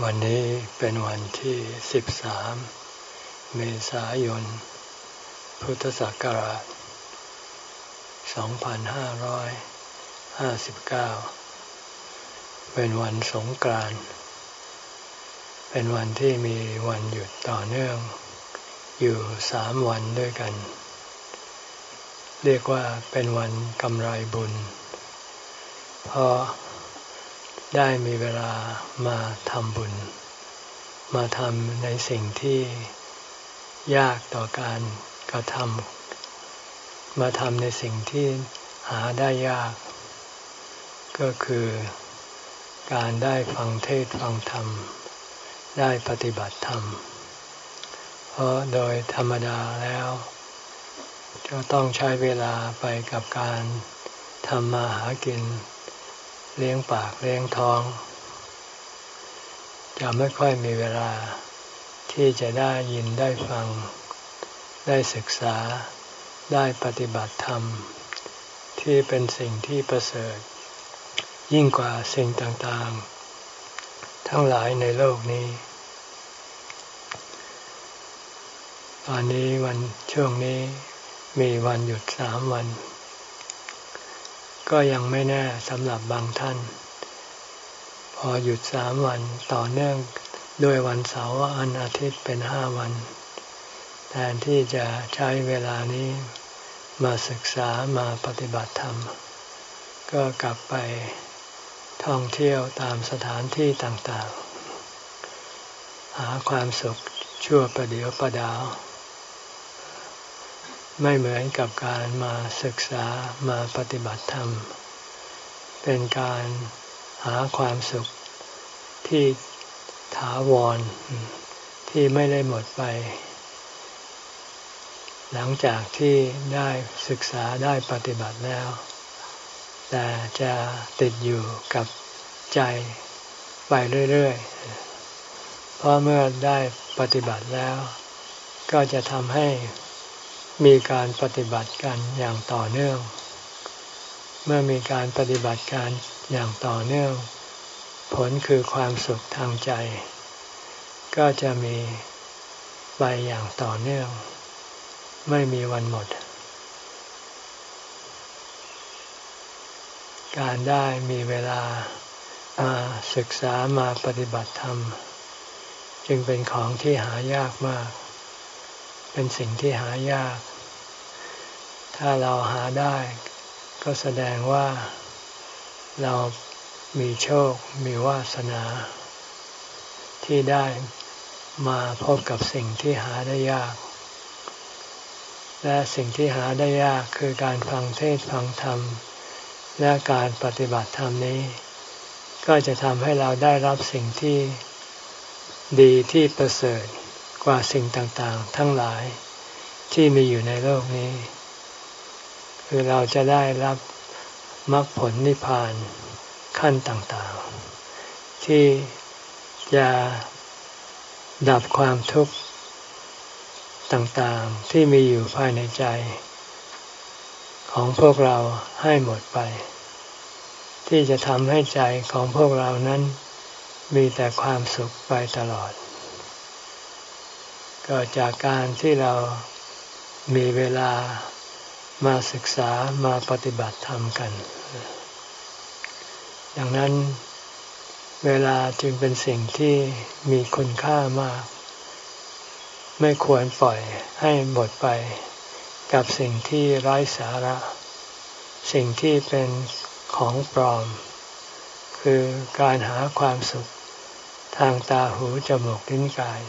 วันนี้เป็นวันที่ 13 เมษายน พุทธศักราช 2559 เป็นวันสงกรานต์ เป็นวันที่มีวันหยุดต่อเนื่อง อยู่สามวันด้วยกัน เรียกว่าเป็นวันกำไรบุญ เพราะ ได้มีเวลามาทำบุญ มาทำในสิ่งที่ยากต่อการกระทำมาทำในสิ่งที่หาได้ยาก ก็คือการได้ฟังเทศฟังธรรม ได้ปฏิบัติธรรม เพราะโดยธรรมดาแล้วจะต้องใช้เวลาไปกับการทำมาหากิน เลี้ยงปากเลี้ยงท้อง จะไม่ค่อยมีเวลาที่จะได้ยินได้ฟัง ได้ศึกษาได้ปฏิบัติธรรม ที่เป็นสิ่งที่ประเสริฐ ยิ่งกว่าสิ่งต่างๆ ทั้งหลายในโลกนี้ ตอนนี้วันช่วงนี้มีวันหยุดสามวัน ก็ยังไม่แน่สำหรับบางท่าน พอหยุดสามวันต่อเนื่องด้วยวันเสาร์อันอาทิตย์เป็นห้าวัน แทนที่จะใช้เวลานี้มาศึกษามาปฏิบัติธรรม ก็กลับไปท่องเที่ยวตามสถานที่ต่างๆ หาความสุขชั่วประเดียวประดาว ไม่เหมือนกับการมาศึกษามาปฏิบัติธรรม เป็นการหาความสุขที่ถาวร ที่ไม่ได้หมดไป หลังจากที่ได้ศึกษาได้ปฏิบัติแล้ว แต่จะติดอยู่กับใจไปเรื่อยๆ เพราะเมื่อได้ปฏิบัติแล้ว ก็จะทำให้ มีการปฏิบัติกันอย่างต่อเนื่อง เมื่อมีการปฏิบัติการอย่างต่อเนื่อง ผลคือความสุขทางใจ ก็จะมีไปอย่างต่อเนื่อง ไม่มีวันหมด การได้มีเวลามาศึกษามาปฏิบัติธรรม จึงเป็นของที่หายากมาก เป็นสิ่งที่หายาก ถ้าเราหาได้ ก็แสดงว่าเรามีโชค มีวาสนา ที่ได้มาพบกับสิ่งที่หาได้ยาก และสิ่งที่หาได้ยากคือการฟังเทศฟังธรรม และการปฏิบัติธรรมนี้ ก็จะทำให้เราได้รับสิ่งที่ดีที่ประเสริฐ กว่าสิ่งต่างๆ ทั้งหลายที่มีอยู่ในโลกนี้ คือเราจะได้รับมรรคผลนิพพานขั้นต่างๆ ที่จะดับความทุกข์ต่างๆ ที่มีอยู่ภายในใจ ของพวกเราให้หมดไป ที่จะทำให้ใจของพวกเรานั้นมีแต่ความสุขไปตลอด ก็จากการที่เรามีเวลามาศึกษามาปฏิบัติธรรมกัน ดังนั้นเวลาจึงเป็นสิ่งที่มีคุณค่ามาก ไม่ควรปล่อยให้หมดไปกับสิ่งที่ไร้สาระ สิ่งที่เป็นของปลอม คือการหาความสุขทางตาหูจมูกลิ้นกาย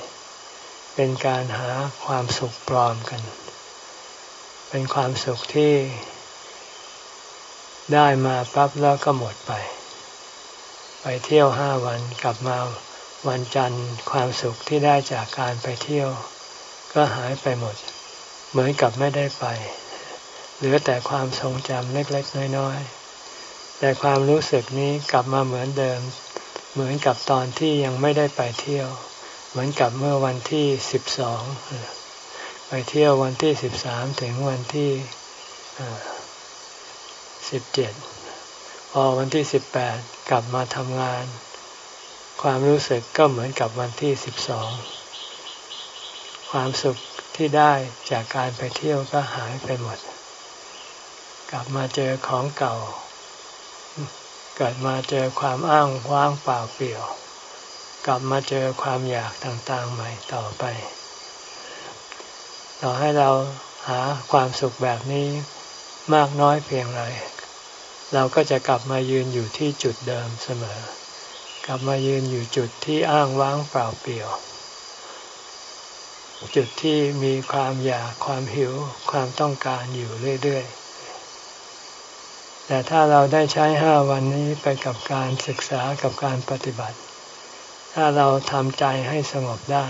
เป็นการหาความสุขปลอมกัน เป็นความสุขที่ได้มาปั๊บแล้วก็หมดไป ไปเที่ยวห้าวันกลับมาวันจันทร์ความสุขที่ได้จากการไปเที่ยว ก็หายไปหมด เหมือนกับไม่ได้ไป เหลือแต่ความทรงจำเล็กๆน้อยๆ แต่ความรู้สึกนี้กลับมาเหมือนเดิม เหมือนกับตอนที่ยังไม่ได้ไปเที่ยว เหมือนกับเมื่อวันที่สิบสองไปเที่ยววันที่สิบสามถึงวันที่สิบเจ็ดพอวันที่สิบแปดกลับมาทำงาน ความรู้สึกก็เหมือนกับวันที่สิบสองความสุขที่ได้จากการไปเที่ยวก็หายไปหมด กลับมาเจอของเก่า เกิดมาเจอความอ้างว้างเปล่าเปลี่ยว กลับมาเจอความอยากต่างๆใหม่ต่อไป ต่อให้เราหาความสุขแบบนี้มากน้อยเพียงไร เราก็จะกลับมายืนอยู่ที่จุดเดิมเสมอ กลับมายืนอยู่จุดที่อ้างว้างเปล่าเปลี่ยว จุดที่มีความอยากความหิวความต้องการอยู่เรื่อยๆแต่ถ้าเราได้ใช้ห้าวันนี้ไปกับการศึกษากับการปฏิบัติ ถ้าเราทำใจให้สงบได้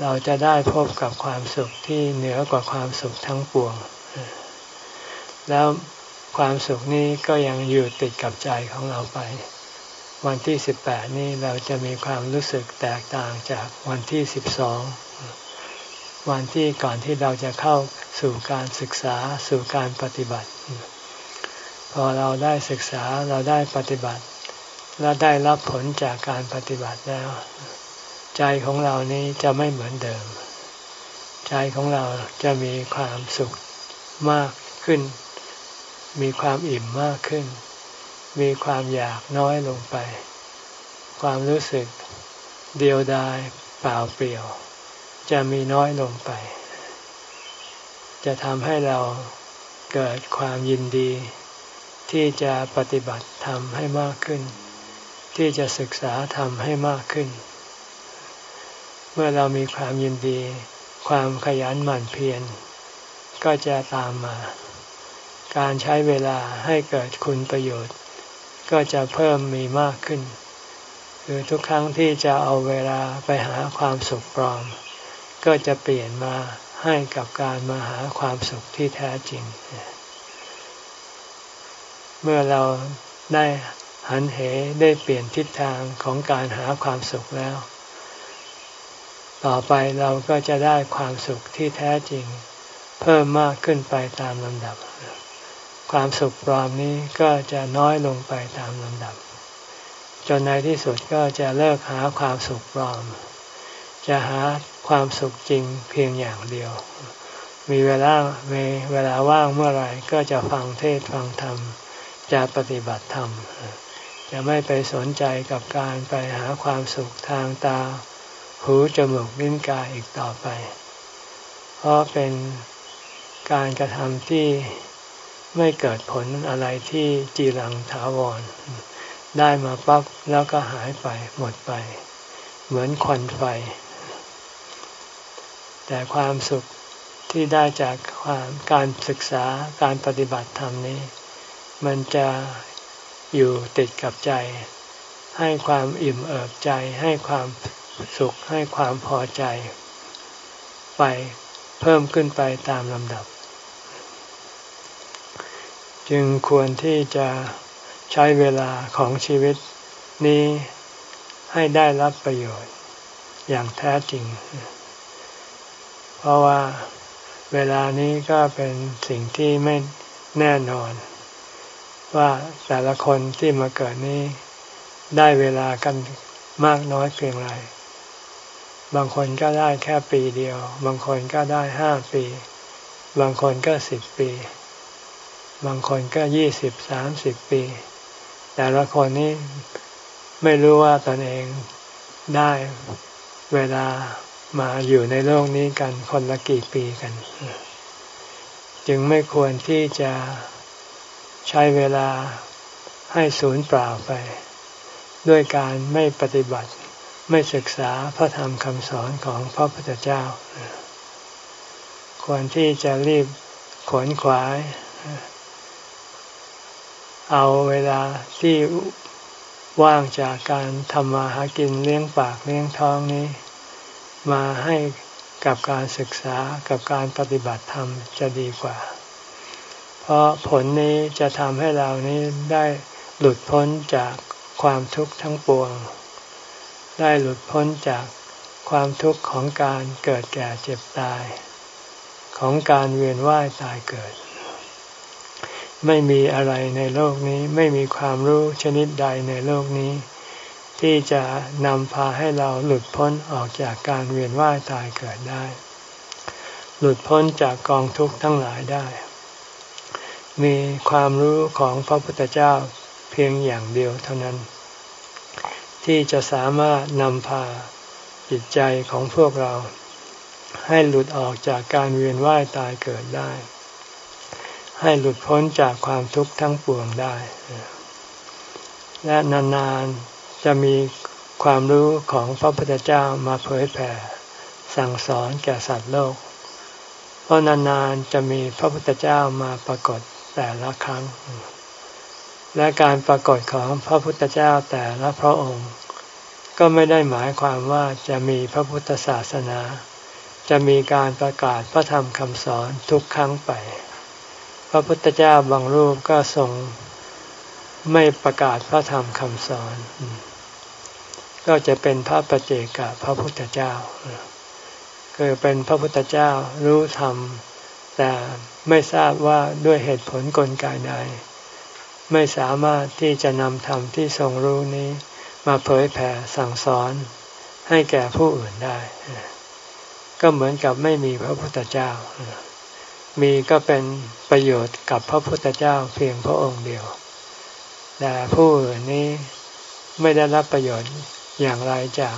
เราจะได้พบกับความสุขที่เหนือกว่าความสุขทั้งปวง แล้วความสุขนี้ก็ยังอยู่ติดกับใจของเราไป วันที่สิบแปดนี้เราจะมีความรู้สึกแตกต่างจากวันที่สิบสองวันที่ก่อนที่เราจะเข้าสู่การศึกษาสู่การปฏิบัติ พอเราได้ศึกษาเราได้ปฏิบัติ และได้รับผลจากการปฏิบัติแล้ว ใจของเรานี้จะไม่เหมือนเดิม ใจของเราจะมีความสุขมากขึ้น มีความอิ่มมากขึ้น มีความอยากน้อยลงไป ความรู้สึกเดียวดายเปล่าเปลี่ยว จะมีน้อยลงไป จะทำให้เราเกิดความยินดี ที่จะปฏิบัติธรรมให้มากขึ้น ที่จะศึกษาธรรมให้มากขึ้น เมื่อเรามีความยินดี ความขยันหมั่นเพียรก็จะตามมา การใช้เวลาให้เกิดคุณประโยชน์ ก็จะเพิ่มมีมากขึ้น คือทุกครั้งที่จะเอาเวลาไปหาความสุขปลอม ก็จะเปลี่ยนมาให้กับการมาหาความสุขที่แท้จริง เมื่อเราได้ หันเหได้เปลี่ยนทิศทางของการหาความสุขแล้ว ต่อไปเราก็จะได้ความสุขที่แท้จริง เพิ่มมากขึ้นไปตามลำดับ ความสุขปลอมนี้ก็จะน้อยลงไปตามลำดับ จนในที่สุดก็จะเลิกหาความสุขปลอม จะหาความสุขจริงเพียงอย่างเดียว มีเวลามีเวลาว่างเมื่อไหร่ก็จะฟังเทศฟังธรรมจะปฏิบัติธรรม จะไม่ไปสนใจกับการไปหาความสุขทางตา หูจมูกลิ้นกายอีกต่อไป เพราะเป็นการกระทำที่ไม่เกิดผลอะไรที่จีรังถาวร ได้มาปั๊บแล้วก็หายไปหมดไป เหมือนควันไฟ แต่ความสุขที่ได้จากความการศึกษาการปฏิบัติธรรมนี้ มันจะ อยู่ติดกับใจ ให้ความอิ่มเอิบใจ ให้ความสุขให้ความพอใจ ไปเพิ่มขึ้นไปตามลำดับ จึงควรที่จะใช้เวลาของชีวิตนี้ให้ได้รับประโยชน์อย่างแท้จริง เพราะว่าเวลานี้ก็เป็นสิ่งที่ไม่แน่นอน ว่าแต่ละคนที่มาเกิดนี้ได้เวลากันมากน้อยเพียงไร บางคนก็ได้แค่ปีเดียว บางคนก็ได้ห้าปี บางคนก็สิบปี บางคนก็ยี่สิบสามสิบปี แต่ละคนนี้ไม่รู้ว่าตนเองได้เวลามาอยู่ในโลกนี้กันคนละกี่ปีกัน จึงไม่ควรที่จะ ใช้เวลาให้สูญเปล่าไป ด้วยการไม่ปฏิบัติไม่ศึกษาพระธรรมคำสอนของพระพุทธเจ้า ควรที่จะรีบขวนขวาย เอาเวลาที่ว่างจากการทำมาหากินเลี้ยงปากเลี้ยงท้องนี้ มาให้กับการศึกษากับการปฏิบัติธรรมจะดีกว่า เพราะผลนี้จะทำให้เรานี้ได้หลุดพ้นจากความทุกข์ทั้งปวง ได้หลุดพ้นจากความทุกข์ของการเกิดแก่เจ็บตาย ของการเวียนว่ายตายเกิด ไม่มีอะไรในโลกนี้ไม่มีความรู้ชนิดใดในโลกนี้ ที่จะนำพาให้เราหลุดพ้นออกจากการเวียนว่ายตายเกิดได้ หลุดพ้นจากกองทุกข์ทั้งหลายได้ มีความรู้ของพระพุทธเจ้าเพียงอย่างเดียวเท่านั้น ที่จะสามารถนำพาจิตใจของพวกเรา ให้หลุดออกจากการเวียนว่ายตายเกิดได้ ให้หลุดพ้นจากความทุกข์ทั้งปวงได้ และนานๆจะมีความรู้ของพระพุทธเจ้ามาเผยแผ่ สั่งสอนแก่สัตว์โลก เพราะนานๆจะมีพระพุทธเจ้ามาปรากฏ แต่ละครั้ง และการปรากฏของพระพุทธเจ้าแต่ละพระองค์ ก็ไม่ได้หมายความว่าจะมีพระพุทธศาสนา จะมีการประกาศพระธรรมคำสอนทุกครั้งไป พระพุทธเจ้าบางรูปก็ทรงไม่ประกาศพระธรรมคำสอน ก็จะเป็นพระประเจกับพระพุทธเจ้าคือเป็นพระพุทธเจ้ารู้ธรรมแต่ ไม่ทราบว่าด้วยเหตุผลกลไกใด ไม่สามารถที่จะนำธรรมที่ทรงรู้นี้ มาเผยแผ่สั่งสอน ให้แก่ผู้อื่นได้ ก็เหมือนกับไม่มีพระพุทธเจ้า มีก็เป็นประโยชน์กับพระพุทธเจ้าเพียงพระองค์เดียว แต่ผู้อื่นนี้ไม่ได้รับประโยชน์อย่างไรจาก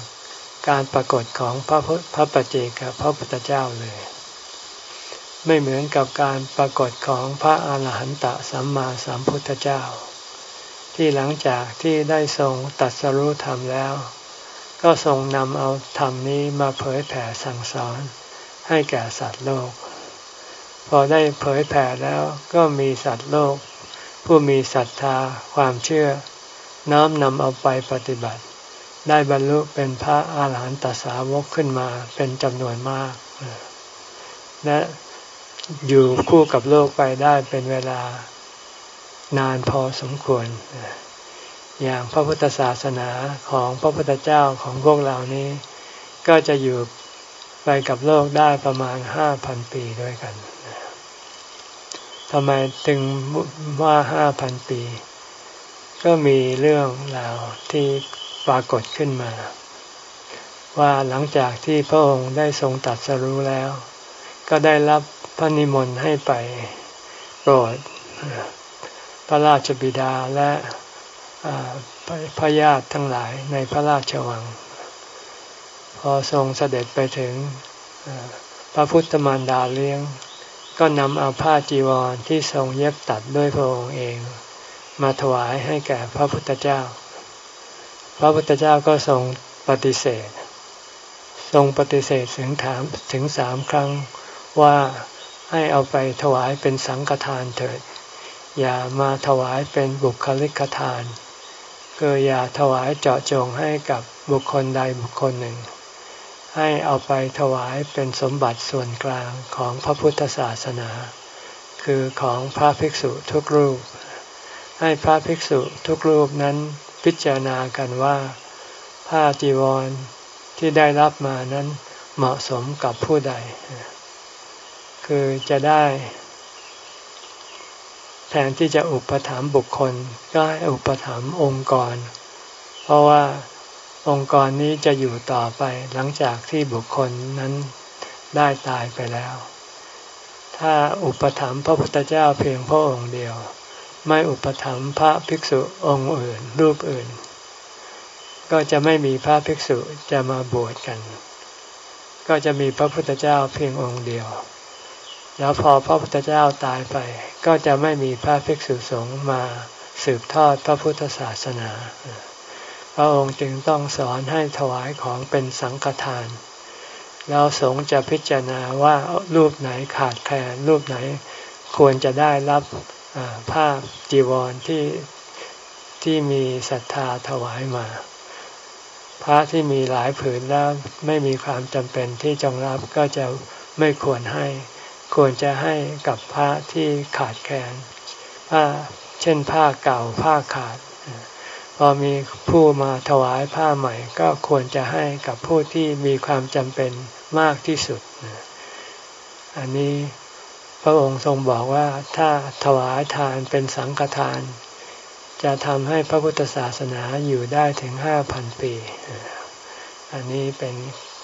การปรากฏของพระพระปัจเจกับพระพุทธเจ้าเลย ไม่เหมือนกับการปรากฏของพระอาหารหันตสัมมาสัมพุทธเจ้า ที่หลังจากที่ได้ทรงตัดสรู้ธรรมแล้ว ก็ทรงนำเอาธรรมนี้มาเผยแผ่สั่งสอนให้แก่สัตว์โลก พอได้เผยแผ่แล้วก็มีสัตว์โลก ผู้มีศรัทธาความเชื่อ น้อมนำเอาไปปฏิบัติ ได้บรรลุเป็นพระอาหารหันตสาวกขึ้นมาเป็นจำนวนมากและ อยู่คู่กับโลกไปได้เป็นเวลานานพอสมควร อย่างพระพุทธศาสนาของพระพุทธเจ้าของพวกเรานี้ ก็จะอยู่ไปกับโลกได้ประมาณห้าพันปีด้วยกันทำไมถึงว่าห้าพันปี ก็มีเรื่องราวที่ปรากฏขึ้นมา ว่าหลังจากที่พระองค์ได้ทรงตัดสรู้แล้ว ก็ได้รับพระนิมนต์ให้ไปโปรดพระราชบิดาและพระญาติทั้งหลายในพระราชวัง พอทรงเสด็จไปถึงพระพุทธมารดาเลี้ยง ก็นำเอาผ้าจีวรที่ทรงเย็บตัดด้วยพระองค์เอง มาถวายให้แก่พระพุทธเจ้า พระพุทธเจ้าก็ทรงปฏิเสธ ทรงปฏิเสธถึงถามถึงสามครั้ง ว่าให้เอาไปถวายเป็นสังฆทานเถิด อย่ามาถวายเป็นบุคลิกทานคืออย่าถวายเจาะจงให้กับบุคคลใดบุคคลหนึ่ง ให้เอาไปถวายเป็นสมบัติส่วนกลางของพระพุทธศาสนา คือของพระภิกษุทุกรูป ให้พระภิกษุทุกรูปนั้นพิจารณากันว่าผ้าจีวรที่ได้รับมานั้นเหมาะสมกับผู้ใด คือจะได้แทนที่จะอุปถัมภ์บุคคล ก็ให้อุปถัมภ์องค์กร เพราะว่าองค์กรนี้จะอยู่ต่อไปหลังจากที่บุคคลนั้นได้ตายไปแล้ว ถ้าอุปถัมภ์พระพุทธเจ้าเพียงพระองค์เดียว ไม่อุปถัมภ์พระภิกษุองค์อื่นรูปอื่น ก็จะไม่มีพระภิกษุจะมาบวชกัน ก็จะมีพระพุทธเจ้าเพียงองค์เดียว แล้วพอพระพุทธเจ้าตายไป ก็จะไม่มีพระภิกษุสงฆ์มาสืบทอดพระพุทธศาสนา พระองค์จึงต้องสอนให้ถวายของเป็นสังฆทาน แล้วสงฆ์จะพิจารณาว่ารูปไหนขาดแคลนรูปไหนควรจะได้รับผ้าจีวรที่ที่มีศรัทธาถวายมา พระที่มีหลายผืนแล้วไม่มีความจำเป็นที่จงรับก็จะไม่ควรให้ ควรจะให้กับพระที่ขาดแคลนผ้าเช่นผ้าเก่าผ้าขาด พอมีผู้มาถวายผ้าใหม่ ก็ควรจะให้กับผู้ที่มีความจำเป็นมากที่สุด อันนี้พระองค์ทรงบอกว่าถ้าถวายทานเป็นสังฆทานจจะทำให้พระพุทธศาสนาอยู่ได้ถึงห้าพันปี อันนี้เป็น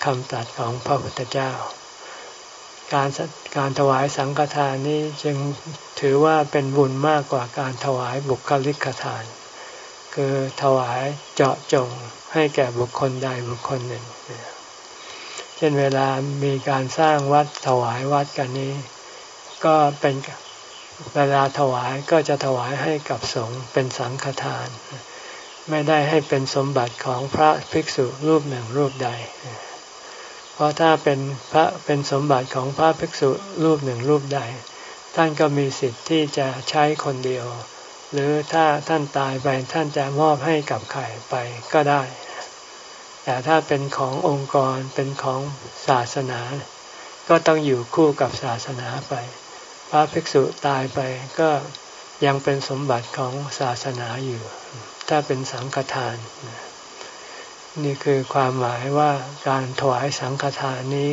คำตัดของพระพุทธเจ้า การการถวายสังฆทานนี้จึงถือว่าเป็นบุญมากกว่าการถวายบุคลิกทาน คือถวายเจาะจงให้แก่บุคคลใดบุคคลหนึ่ง เช่นเวลามีการสร้างวัดถวายวัดกันนี้ ก็เป็นเวลาถวายก็จะถวายให้กับสงฆ์เป็นสังฆทาน ไม่ได้ให้เป็นสมบัติของพระภิกษุรูปหนึ่งรูปใดเเพราะถ้าเป็นพระเป็นสมบัติของพระภิกษุรูปหนึ่งรูปใด ท่านก็มีสิทธิ์ที่จะใช้คนเดียว หรือถ้าท่านตายไปท่านจะมอบให้กับใครไปก็ได้ แต่ถ้าเป็นขององค์กรเป็นของศาสนา ก็ต้องอยู่คู่กับศาสนาไป พระภิกษุตายไปก็ยังเป็นสมบัติของศาสนาอยู่ ถ้าเป็นสังฆทานนี่ นี่คือความหมายว่าการถวายสังฆทานนี้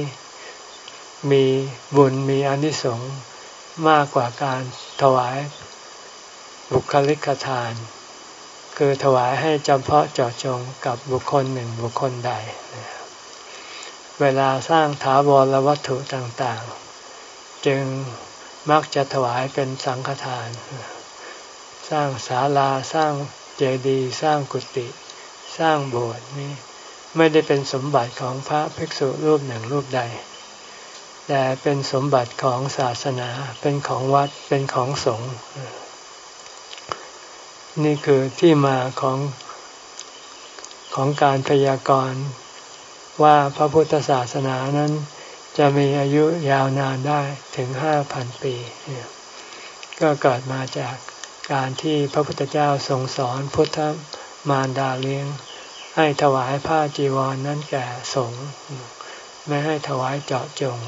มีบุญมีอนิสงส์มากกว่าการถวายบุคลิกทาน คือถวายให้จำเพาะเจาะจงกับบุคคลหนึ่งบุคคลใด เวลาสร้างถาวรวัตถุต่างๆ จึงมักจะถวายเป็นสังฆทาน สร้างศาลาสร้างเจดีย์สร้างกุฏิ สร้างโบสถ์นี่ไม่ได้เป็นสมบัติของพระภิกษุรูปหนึ่งรูปใด แต่เป็นสมบัติของศาสนาเป็นของวัดเป็นของสงฆ์นี่คือที่มาของของการพยากรณ์ว่าพระพุทธศาสนานั้นจะมีอายุยาวนานได้ถึงห้าพันปี ก็เกิดมาจากการที่พระพุทธเจ้าทรงสอนพุทธ มารดาเลี้ยง ให้ถวายผ้าจีวรนนั้นแก่สงฆ์ไม่ให้ถวายเจาะจง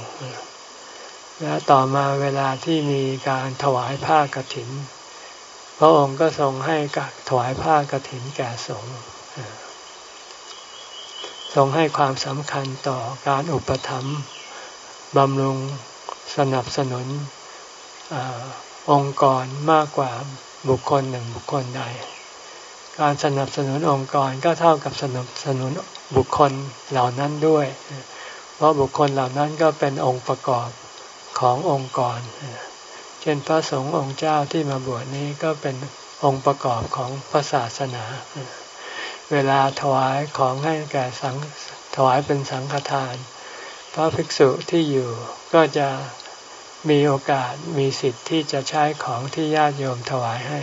และต่อมาเวลาที่มีการถวายผ้ากรถิน พระองค์ก็ทรงให้ถวายผ้ากรถินแก่สงฆ์ทรงให้ความสำคัญต่อการอุปถัมภ์บำรุงสนับสนุนอองค์กรมากกว่าบุคคลหนึ่งบุคคลใด การสนับสนุนองค์กรก็เท่ากับสนับสนุนบุคคลเหล่านั้นด้วย เพราะบุคคลเหล่านั้นก็เป็นองค์ประกอบขององค์กร เช่นพระสงฆ์องค์เจ้าที่มาบวชนี้ก็เป็นองค์ประกอบของพระศาสนา เวลาถวายของให้แก่สังถวายเป็นสังฆทาน พระภิกษุที่อยู่ก็จะมีโอกาสมีสิทธิ์ที่จะใช้ของที่ญาติโยมถวายให้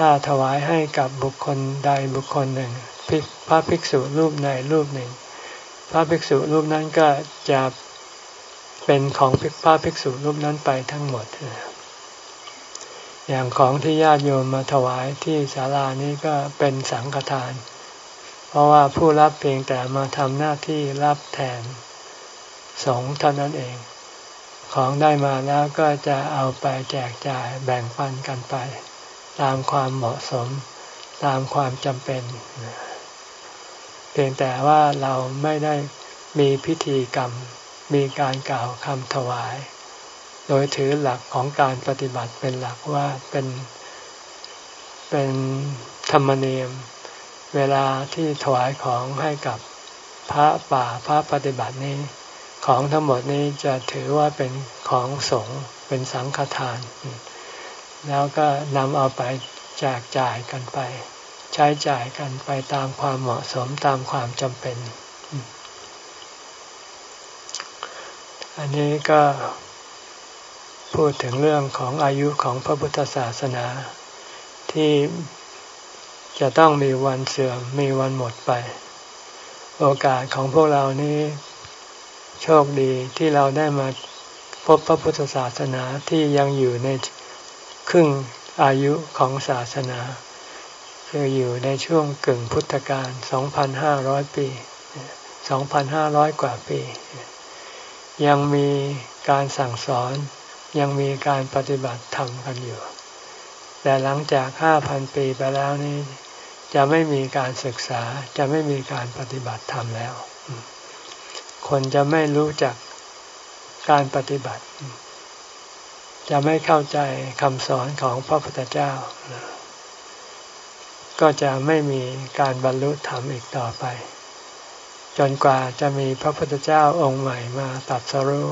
ถ้าถวายให้กับบุคคลใดบุคคลหนึ่งพระภิกษุรูปใดรูปหนึ่ง พระภิกษุรูปนั้นก็จะเป็นของพระภิกษุรูปนั้นไปทั้งหมด อย่างของที่ญาติโยมมาถวายที่ศาลานี้ก็เป็นสังฆทาน เพราะว่าผู้รับเพียงแต่มาทำหน้าที่รับแทนสงเท่านั้นเอง ของได้มาแล้วก็จะเอาไปแจกจ่ายแบ่งปันกันไป ตามความเหมาะสม ตามความจำเป็น เพียงแต่ว่าเราไม่ได้มีพิธีกรรม มีการกล่าวคำถวาย โดยถือหลักของการปฏิบัติเป็นหลักว่าเป็นเป็นธรรมเนียม เวลาที่ถวายของให้กับพระป่าพระปฏิบัตินี้ ของทั้งหมดนี้จะถือว่าเป็นของสงฆ์เป็นสังฆทาน แล้วก็นำเอาไปแจกจ่ายกันไป ใช้จ่ายกันไปตามความเหมาะสมตามความจำเป็น อันนี้ก็พูดถึงเรื่องของอายุของพระพุทธศาสนาที่จะต้องมีวันเสื่อมมีวันหมดไป โอกาสของพวกเรานี้โชคดีที่เราได้มาพบพระพุทธศาสนาที่ยังอยู่ใน ครึ่งอายุของศาสนา คืออยู่ในช่วงกึ่งพุทธกาล 2,500 ปี 2,500 กว่าปี ยังมีการสั่งสอน ยังมีการปฏิบัติธรรมกันอยู่ แต่หลังจาก 5,000 ปีไปแล้วนี้จะไม่มีการศึกษาจะไม่มีการปฏิบัติธรรมแล้ว คนจะไม่รู้จักการปฏิบัติ จะไม่เข้าใจคำสอนของพระพุทธเจ้า ก็จะไม่มีการบรรลุธรรมอีกต่อไป จนกว่าจะมีพระพุทธเจ้าองค์ใหม่มาตัดสรู้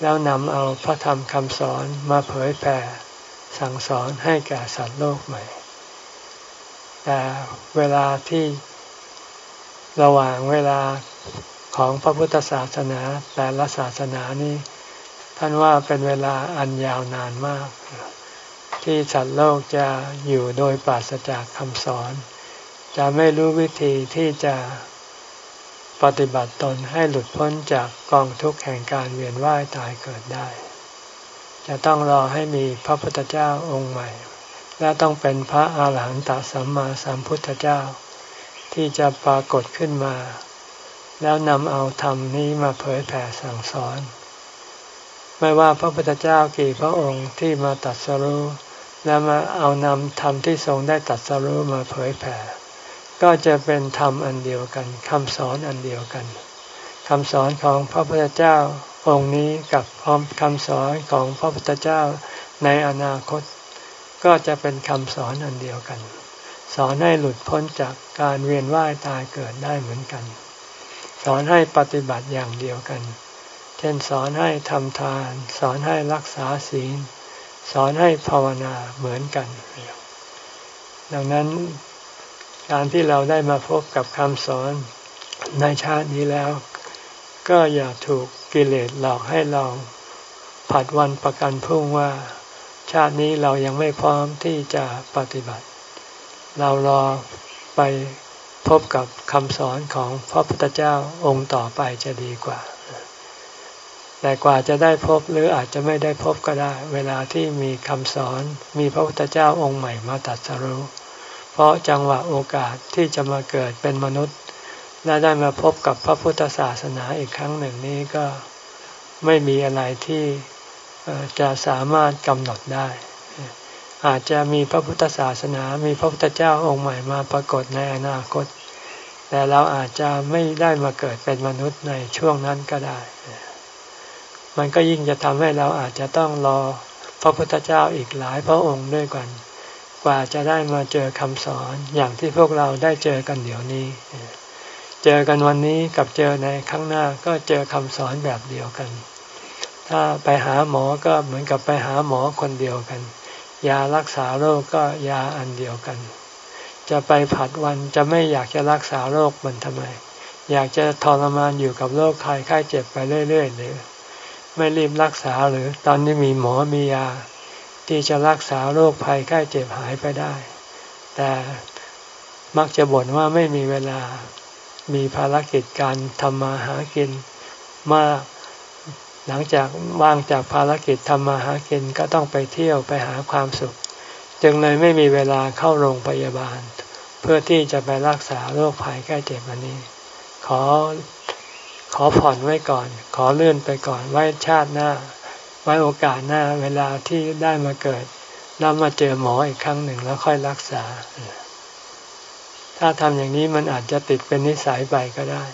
แล้วนำเอาพระธรรมคำสอนมาเผยแผ่สั่งสอนให้แก่สัตว์โลกใหม่ แต่เวลาที่ระหว่างเวลาของพระพุทธศาสนาแต่ละศาสนานี้ ท่านว่าเป็นเวลาอันยาวนานมาก ที่สัตว์โลกจะอยู่โดยปราศจากคำสอน จะไม่รู้วิธีที่จะปฏิบัติตนให้หลุดพ้นจากกองทุกข์แห่งการเวียนว่ายตายเกิดได้ จะต้องรอให้มีพระพุทธเจ้าองค์ใหม่ และต้องเป็นพระอาหารหันตสัมมาสัมพุทธเจ้า ที่จะปรากฏขึ้นมา แล้วนำเอาธรรมนี้มาเผยแผ่สั่งสอน ไม่ว่าพระพุทธเจ้ากี่พระองค์ที่มาตัดสรู้แล้วมาเอานำธรรมที่ทรงได้ตัดสรู้มาเผยแผ่ ก็จะเป็นธรรมอันเดียวกันคำสอนอันเดียวกันคำสอนของพระพุทธเจ้าองค์นี้กับคำสอนของพระพุทธเจ้าในอนาคต ก็จะเป็นคำสอนอันเดียวกัน สอนให้หลุดพ้นจากการเวียนว่ายตายเกิดได้เหมือนกัน สอนให้ปฏิบัติอย่างเดียวกัน เช่นสอนให้ทำทาน สอนให้รักษาศีล สอนให้ภาวนาเหมือนกัน ดังนั้นการที่เราได้มาพบกับคำสอนในชาตินี้แล้ว ก็อย่าถูกกิเลสหลอกให้เราผัดวันประกันพรุ่งว่า ชาตินี้เรายังไม่พร้อมที่จะปฏิบัติ เรารอไปพบกับคำสอนของพระพุทธเจ้าองค์ต่อไปจะดีกว่า แต่กว่าจะได้พบหรืออาจจะไม่ได้พบก็ได้ เวลาที่มีคำสอนมีพระพุทธเจ้าองค์ใหม่มาตัดสรู้เพราะจังหวะโอกาสที่จะมาเกิดเป็นมนุษย์ และได้มาพบกับพระพุทธศาสนาอีกครั้งหนึ่งนี้ก็ไม่มีอะไรที่จะสามารถกำหนดได้ อาจจะมีพระพุทธศาสนา มีพระพุทธเจ้าองค์ใหม่มาปรากฏในอนาคต แต่เราอาจจะไม่ได้มาเกิดเป็นมนุษย์ในช่วงนั้นก็ได้ มันก็ยิ่งจะทำให้เราอาจจะต้องรอพระพุทธเจ้าอีกหลายพระองค์ด้วยกัน กว่าจะได้มาเจอคำสอนอย่างที่พวกเราได้เจอกันเดี๋ยวนี้ เจอกันวันนี้กับเจอในข้งหน้าก็เจอคำสอนแบบเดียวกัน ถ้าไปหาหมอก็เหมือนกับไปหาหมอคนเดียวกัน ยารักษาโรคก็ยาอันเดียวกัน จะไปผัดวันจะไม่อยากจะรักษาโรคมันทำไม อยากจะทรมานอยู่กับโรคไข้ไข้เจ็บไปเรื่อยๆหรือ ไม่รีบรักษาหรือตอนนี้มีหมอมียา ที่จะรักษาโรคภัยไข้เจ็บหายไปได้ แต่มักจะบ่นว่าไม่มีเวลามีภารกิจการทำมาหากินมากหลังจากว่างจากภารกิจทำมาหากินก็ต้องไปเที่ยวไปหาความสุข จึงเลยไม่มีเวลาเข้าโรงพยาบาล เพื่อที่จะไปรักษาโรคภัยไข้เจ็บอันนี้ ขอ ขอผ่อนไว้ก่อน ขอเลื่อนไปก่อนไว้ชาติหน้า ไว้โอกาสหน้าเวลาที่ได้มาเกิดแล้วมาเจอหมออีกครั้งหนึ่งแล้วค่อยรักษา ถ้าทำอย่างนี้มันอาจจะติดเป็นนิสัยไปก็ได้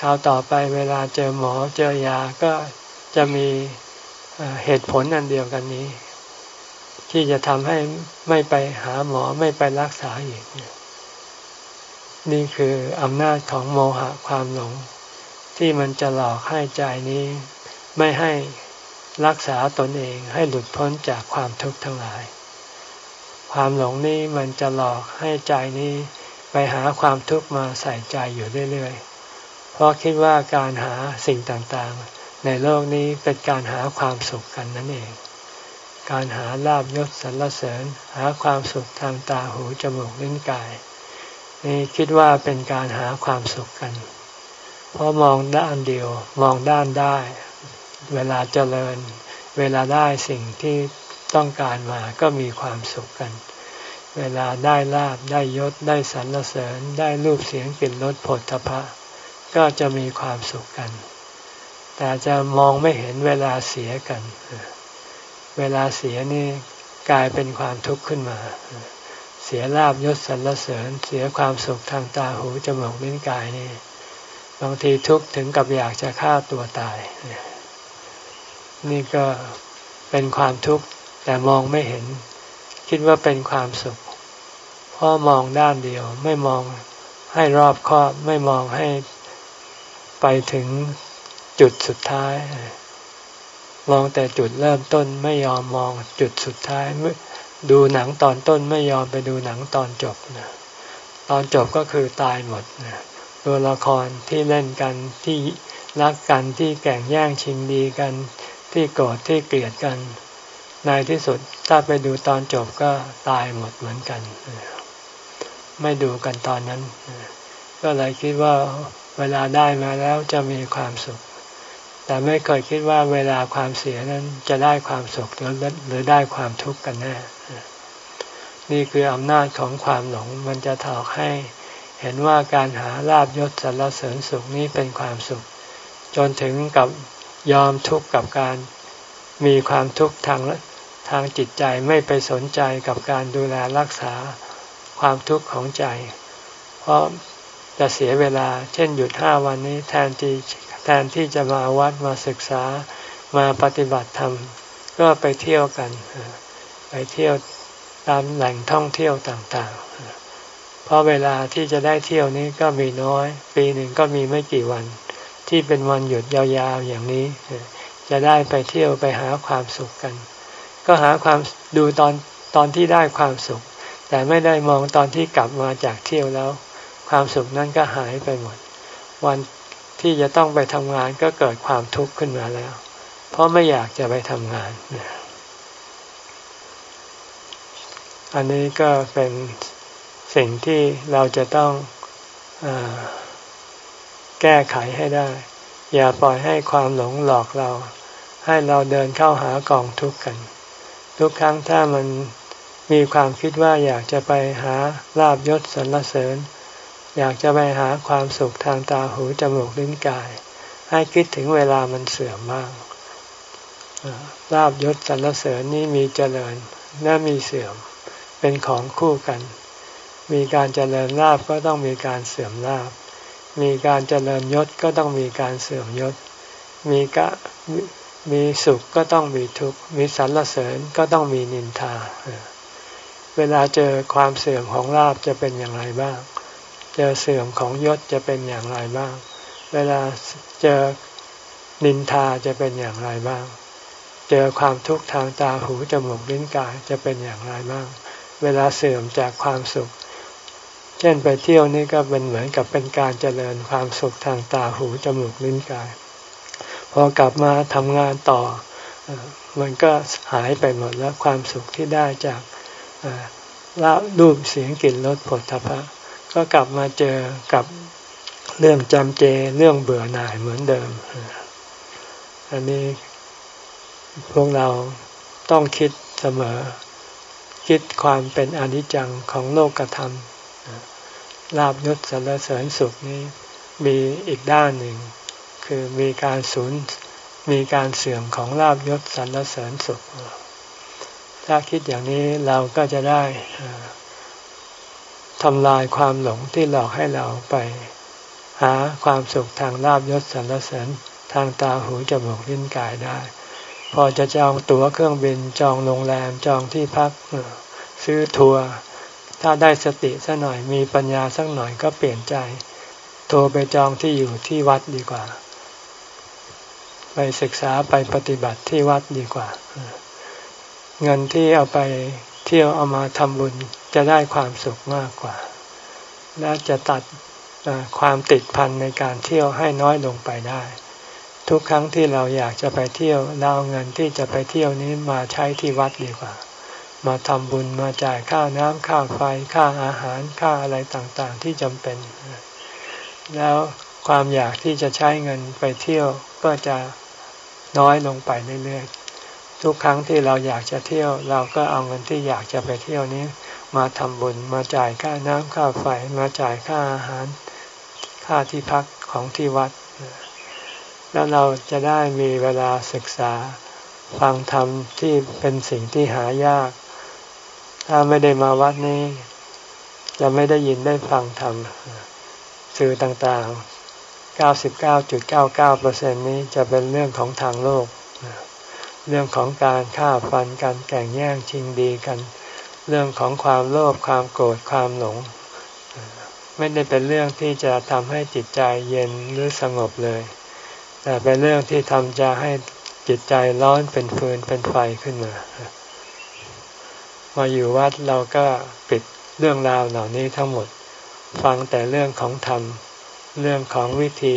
คราวต่อไปเวลาเจอหมอเจอยาก็จะมีเหตุผลอันเดียวกันนี้ ที่จะทำให้ไม่ไปหาหมอไม่ไปรักษาอีก นี่คืออำนาจของโมหะความหลง ที่มันจะหลอกให้ใจนี้ ไม่ให้รักษาตนเองให้หลุดพ้นจากความทุกข์ทั้งหลาย ความหลงนี้มันจะหลอกให้ใจนี้ไปหาความทุกข์มาใส่ใจอยู่เรื่อยๆ เพราะคิดว่าการหาสิ่งต่างๆ ในโลกนี้เป็นการหาความสุขกันนั่นเอง การหาลาบยศสรรเสริญ หาความสุขทางตาหูจมูกลิ้นกาย นี่คิดว่าเป็นการหาความสุขกัน เพราะมองด้านเดียวมองด้านได้ เวลาเจริญ เวลาได้สิ่งที่ต้องการมาก็มีความสุขกัน เวลาได้ลาบได้ยศได้สรรเสริญ ได้รูปเสียงกลิ่นรสผลทพะ ก็จะมีความสุขกัน แต่จะมองไม่เห็นเวลาเสียกัน เวลาเสียนี่กลายเป็นความทุกข์ขึ้นมา เสียลาบยศสรรเสริญ เสียความสุขทางตาหูจมูกลิ้นกายนี่ บางทีทุกข์ถึงกับอยากจะฆ่าตัวตาย นี่ก็เป็นความทุกข์แต่มองไม่เห็น คิดว่าเป็นความสุขเพราะมองด้านเดียว ไม่มองให้รอบครอบไม่มองให้ไปถึงจุดสุดท้าย มองแต่จุดเริ่มต้นไม่ยอมมองจุดสุดท้ายดูหนังตอนต้นไม่ยอมไปดูหนังตอนจบนะตอนจบก็คือตายหมดนะ ตัวละครที่เล่นกันที่รักกันที่แข่งแย่งชิงดีกัน ที่โกรธที่เกลียดกัน ในที่สุดถ้าไปดูตอนจบก็ตายหมดเหมือนกัน ไม่ดูกันตอนนั้น ก็เลยคิดว่าเวลาได้มาแล้วจะมีความสุข แต่ไม่เคยคิดว่าเวลาความเสียนั้นจะได้ความสุขหรือหรือได้ความทุกข์กันแน่นี่คืออำนาจของความหลงมันจะถอกให้ เห็นว่าการหาลาบยศสรรเสริญสุขนี้เป็นความสุข จนถึงกับยอมทุกข์กับการมีความทุกข์ทางทางจิตใจไม่ไปสนใจกับการดูแลรักษาความทุกข์ของใจ เพราะจะเสียเวลา เช่นหยุดห้าวันนี้แทนที่แทนที่จะมาวัดมาศึกษามาปฏิบัติธรรม ก็ไปเที่ยวกัน ไปเที่ยวตามแหล่งท่องเที่ยวต่างๆ เพราะเวลาที่จะได้เที่ยวนี้ก็มีน้อย ปีหนึ่งก็มีไม่กี่วัน ที่เป็นวันหยุดยาวๆอย่างนี้ จะได้ไปเที่ยวไปหาความสุขกัน ก็หาความดูตอนตอนที่ได้ความสุข แต่ไม่ได้มองตอนที่กลับมาจากเที่ยวแล้ว ความสุขนั้นก็หายไปหมด วันที่จะต้องไปทำงานก็เกิดความทุกข์ขึ้นมาแล้ว เพราะไม่อยากจะไปทำงาน อันนี้ก็เป็น สิ่งที่เราจะต้องอแก้ไขให้ได้ อย่าปล่อยให้ความหลงหลอกเรา ให้เราเดินเข้าหากองทุกข์กัน ทุกครั้งถ้ามันมีความคิดว่าอยากจะไปหาลาบยศสรรเสริญ อยากจะไปหาความสุขทางตาหูจมูกลิ้นกาย ให้คิดถึงเวลามันเสื่อมมากลาบยศสรรเสริญนี้มีเจริญและมีเสื่อมเป็นของคู่กัน มีการเจริญลาบก็ต้องมีการเสื่อมลาบ มีการเจริญยศก็ต้องมีการเสื่อมยศ มีกะมีสุขก็ต้องมีทุกข์ มีสรรเสริญก็ต้องมีนินทา เวลาเจอความเสื่อมของลาบจะเป็นอย่างไรบ้าง เจอเสื่อมของยศจะเป็นอย่างไรบ้าง เวลาเจอนินทาจะเป็นอย่างไรบ้าง เจอความทุกข์ทางตาหูจมูกลิ้นกายจะเป็นอย่างไรบ้าง เวลาเสื่อมจากความสุข เช่นไปเที่ยวนี่ก็เป็นเหมือนกับเป็นการเจริญความสุขทางตาหูจมูกลิ้นกาย พอกลับมาทำงานต่อ มันก็หายไปหมดแล้วความสุขที่ได้จากละรูปเสียงกลิ่นรสผลทพะ ก็กลับมาเจอกับเรื่องจำเจเรื่องเบื่อหน่ายเหมือนเดิม อันนี้พวกเราต้องคิดเสมอ คิดความเป็นอนิจจังของโลกธรรม ลาบยศสรรเสริญสุขนี้มีอีกด้านหนึ่ง คือมีการสูญมีการเสื่อมของลาบยศสรรเสริญสุข ถ้าคิดอย่างนี้เราก็จะได้ทำลายความหลงที่หลอกให้เราไป หาความสุขทางลาบยศสรรเสริญทางตาหูจมูกลิ้นกายได้ พอจะจองตั๋วเครื่องบินจองโรงแรมจองที่พักซื้อทัวร์ ถ้าได้สติสักหน่อยมีปัญญาสักหน่อยก็เปลี่ยนใจ โทรไปจองที่อยู่ที่วัดดีกว่า ไปศึกษาไปปฏิบัติที่วัดดีกว่า เงินที่เอาไปเที่ยวเอามาทำบุญจะได้ความสุขมากกว่า และจะตัดความติดพันในการเที่ยวให้น้อยลงไปได้ ทุกครั้งที่เราอยากจะไปเที่ยวเราเอาเงินที่จะไปเที่ยวนี้มาใช้ที่วัดดีกว่า มาทำบุญมาจ่ายค่าน้ำค่าไฟค่าอาหารค่าอะไรต่างๆ ที่จำเป็น แล้วความอยากที่จะใช้เงินไปเที่ยวก็จะน้อยลงไปเรื่อยๆ ทุกครั้งที่เราอยากจะเที่ยว เราก็เอาเงินที่อยากจะไปเที่ยวนี้ มาทำบุญมาจ่ายค่าน้ำค่าไฟมาจ่ายค่าอาหาร ค่าที่พักของที่วัด แล้วเราจะได้มีเวลาศึกษาฟังธรรมที่เป็นสิ่งที่หายาก ถ้าไม่ได้มาวัดนี้ จะไม่ได้ยินได้ฟังธรรมสื่อต่างๆ 99.99%นี้จะเป็นเรื่องของทางโลก เรื่องของการฆ่าฟันกันแก่งแย่งชิงดีกัน เรื่องของความโลภความโกรธความหลง ไม่ได้เป็นเรื่องที่จะทำให้จิตใจเย็นหรือสงบเลย แต่เป็นเรื่องที่ทำจะให้จิตใจร้อนเป็นฟืนเป็นไฟขึ้นมา มาอยู่วัดเราก็ปิดเรื่องราวเหล่านี้ทั้งหมด ฟังแต่เรื่องของธรรม เรื่องของวิธี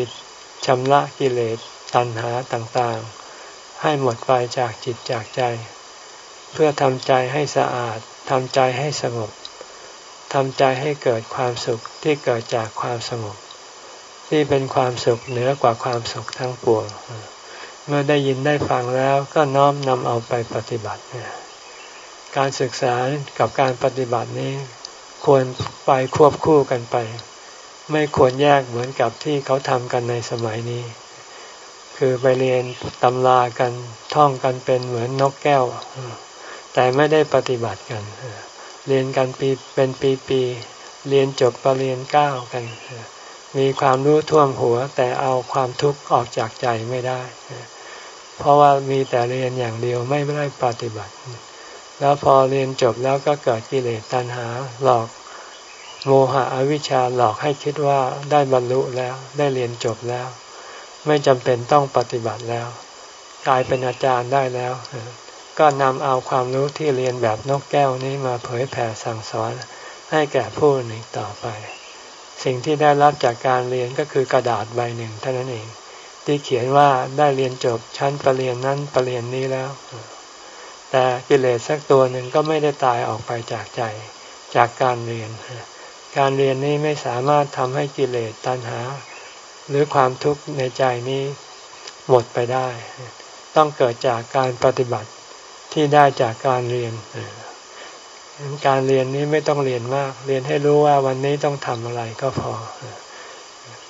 ชำระกิเลสตัณหาต่างๆ ให้หมดไปจากจิตจากใจ เพื่อทำใจให้สะอาดทำใจให้สงบทำใจให้เกิดความสุขที่เกิดจากความสงบที่เป็นความสุขเหนือกว่าความสุขทั้งปวง เมื่อได้ยินได้ฟังแล้วก็น้อมนำเอาไปปฏิบัติเนี่ย การศึกษากับการปฏิบัตินี้ ควรไปควบคู่กันไป ไม่ควรแยกเหมือนกับที่เขาทำกันในสมัยนี้ คือไปเรียนตำรากันท่องกันเป็นเหมือนนกแก้ว แต่ไม่ได้ปฏิบัติกัน เรียนกันปีเป็นปีๆเรียนจบปรริญญาเก้ากัน มีความรู้ท่วมหัว แต่เอาความทุกข์ออกจากใจไม่ได้ เพราะว่ามีแต่เรียนอย่างเดียวไม่ได้ปฏิบัติ แล้วพอเรียนจบแล้วก็เกิดกิเลสตัณหาหลอกโมหะอวิชชาหลอกให้คิดว่าได้บรรลุแล้วได้เรียนจบแล้ว ไม่จำเป็นต้องปฏิบัติแล้ว กลายเป็นอาจารย์ได้แล้ว ก็นำเอาความรู้ที่เรียนแบบนกแก้วนี้มาเผยแผ่สั่งสอนให้แก่ผู้หนึ่งต่อไป สิ่งที่ได้รับจากการเรียนก็คือกระดาษใบหนึ่งเท่านั้นเอง ที่เขียนว่าได้เรียนจบชั้นปรริญญานั้นปรริญญานี้แล้ว แต่กิเลสสักตัวหนึ่งก็ไม่ได้ตายออกไปจากใจจากการเรียน การเรียนนี้ไม่สามารถทำให้กิเลสตัณหา หรือความทุกข์ในใจนี้หมดไปได้ ต้องเกิดจากการปฏิบัติที่ได้จากการเรียน การเรียนนี้ไม่ต้องเรียนมาก เรียนให้รู้ว่าวันนี้ต้องทำอะไรก็พอ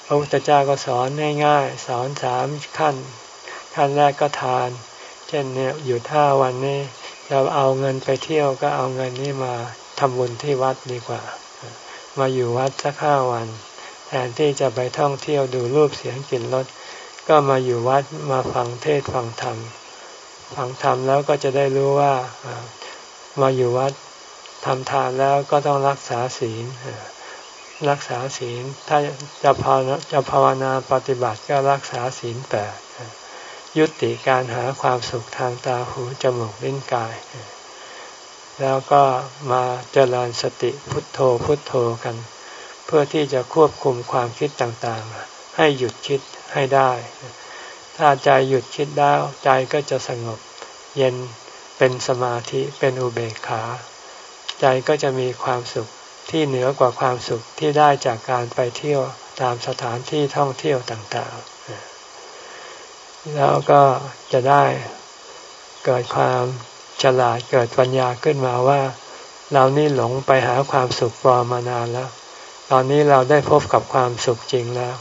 พระพุทธเจ้าก็สอนง่ายๆ สอนสามขั้น ขั้นแรกก็ทาน เช่นเนี่ยอยู่ท่าวันนี้จะเอาเงินไปเที่ยวก็เอาเงินนี้มาทำบุญที่วัดดีกว่า มาอยู่วัดสักห้าวัน แทนที่จะไปท่องเที่ยวดูรูปเสียงกลิ่นรสก็มาอยู่วัดมาฟังเทศฟังธรรมฟังธรรมแล้วก็จะได้รู้ว่ามาอยู่วัดทำทานแล้วก็ต้องรักษาศีลรักษาศีลถ้าจะภาวนาจะภาวนาปฏิบัติก็รักษาศีลแปด ยุติการหาความสุขทางตาหูจมูกลิ้นกาย แล้วก็มาเจริญสติพุทโธพุทโธกัน เพื่อที่จะควบคุมความคิดต่างๆ ให้หยุดคิดให้ได้ ถ้าใจหยุดคิดแล้วใจก็จะสงบเย็นเป็นสมาธิเป็นอุเบกขา ใจก็จะมีความสุขที่เหนือกว่าความสุขที่ได้จากการไปเที่ยวตามสถานที่ท่องเที่ยวต่างๆ แล้วก็จะได้เกิดความฉลาดเกิดปัญญาขึ้นมาว่า เรานี่หลงไปหาความสุขปลอมมานานแล้ว ตอนนี้เราได้พบกับความสุขจริงแล้ว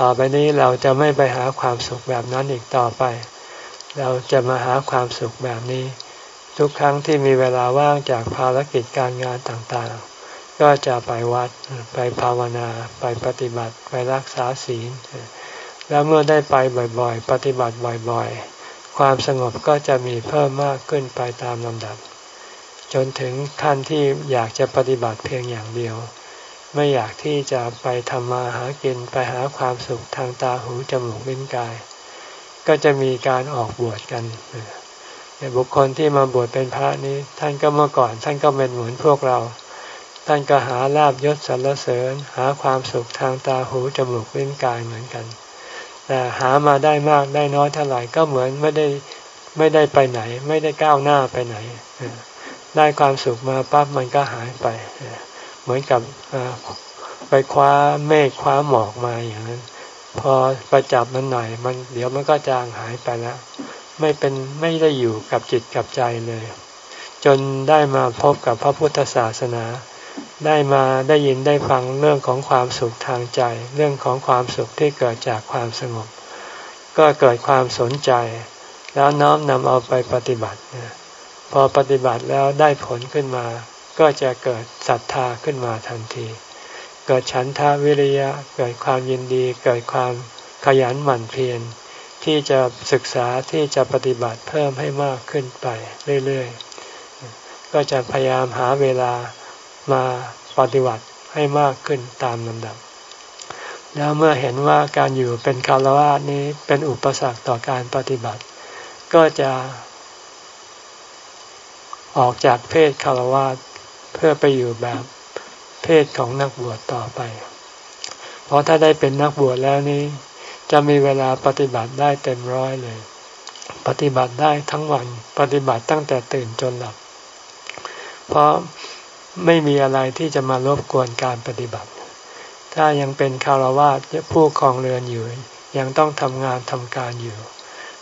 ต่อไปนี้เราจะไม่ไปหาความสุขแบบนั้นอีกต่อไป เราจะมาหาความสุขแบบนี้ ทุกครั้งที่มีเวลาว่างจากภารกิจการงานต่างๆ ก็จะไปวัดไปภาวนา ไปปฏิบัติ ไปรักษาศีล แล้วเมื่อได้ไปบ่อยๆ ปฏิบัติบ่อยๆ ความสงบก็จะมีเพิ่มมากขึ้นไปตามลำดับ จนถึงขั้นที่อยากจะปฏิบัติเพียงอย่างเดียว ไม่อยากที่จะไปทำมาหากินไปหาความสุขทางตาหูจมูกลิ้นกาย ก็จะมีการออกบวชกันบุคคลที่มาบวชเป็นพระนี้ ท่านก็เมื่อก่อน ท่านก็เป็นเหมือนพวกเรา ท่านก็หาลาบยศสรรเสริญ หาความสุขทางตาหูจมูกลิ้นกายเหมือนกัน แต่หามาได้มากได้น้อยเท่าไหร่ก็เหมือนไม่ได้ไม่ได้ไปไหน ไม่ได้ก้าวหน้าไปไหน ได้ความสุขมาปั๊บมันก็หายไป เหมือนกับไปคว้าเมฆคว้าหมอกมาอย่างนั้น พอประจับมันหน่อยมันเดี๋ยวมันก็จางหายไปแล้ว ไม่เป็นไม่ได้อยู่กับจิตกับใจเลย จนได้มาพบกับพระพุทธศาสนา ได้มาได้ยินได้ฟังเรื่องของความสุขทางใจ เรื่องของความสุขที่เกิดจากความสงบ ก็เกิดความสนใจ แล้วน้อมนำเอาไปปฏิบัติ พอปฏิบัติแล้วได้ผลขึ้นมา ก็จะเกิดศรัทธาขึ้นมาทันที เกิดฉันทาวิริยะ เกิดความยินดี เกิดความขยันหมั่นเพียรที่จะศึกษาที่จะปฏิบัติเพิ่มให้มากขึ้นไปเรื่อยๆ ก็จะพยายามหาเวลา มาปฏิบัติให้มากขึ้นตามลำดับ แล้วเมื่อเห็นว่าการอยู่เป็นคารวะนี้เป็นอุปสรรคต่อการปฏิบัติ ก็จะออกจากเพศคารวะเพื่อไปอยู่แบบเพศของนักบวชต่อไป เพราะถ้าได้เป็นนักบวชแล้วนี้ จะมีเวลาปฏิบัติได้เต็มร้อยเลย ปฏิบัติได้ทั้งวัน ปฏิบัติตั้งแต่ตื่นจนหลับ เพราะ ไม่มีอะไรที่จะมารบกวนการปฏิบัติ ถ้ายังเป็นคารวะผู้ครองเรือนอยู่ ยังต้องทำงานทำการอยู่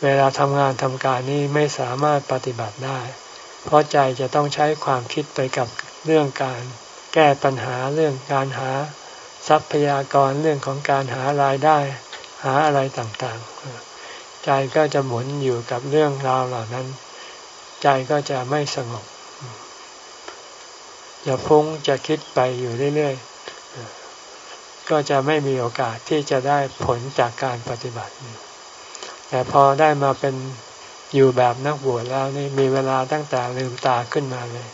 เวลาทำงานทำการนี้ไม่สามารถปฏิบัติได้ เพราะใจจะต้องใช้ความคิดไปกับเรื่องการแก้ปัญหาเรื่องการหาทรัพยากรเรื่องของการหารายได้ หาอะไรต่างๆ ใจก็จะหมุนอยู่กับเรื่องราวเหล่านั้น ใจก็จะไม่สงบ จะฟุ้งจะคิดไปอยู่เรื่อยๆ ก็จะไม่มีโอกาสที่จะได้ผลจากการปฏิบัติ แต่พอได้มาเป็นอยู่แบบนักบวชแล้วนี่มีเวลาตั้งแต่ลืมตาขึ้นมาเลย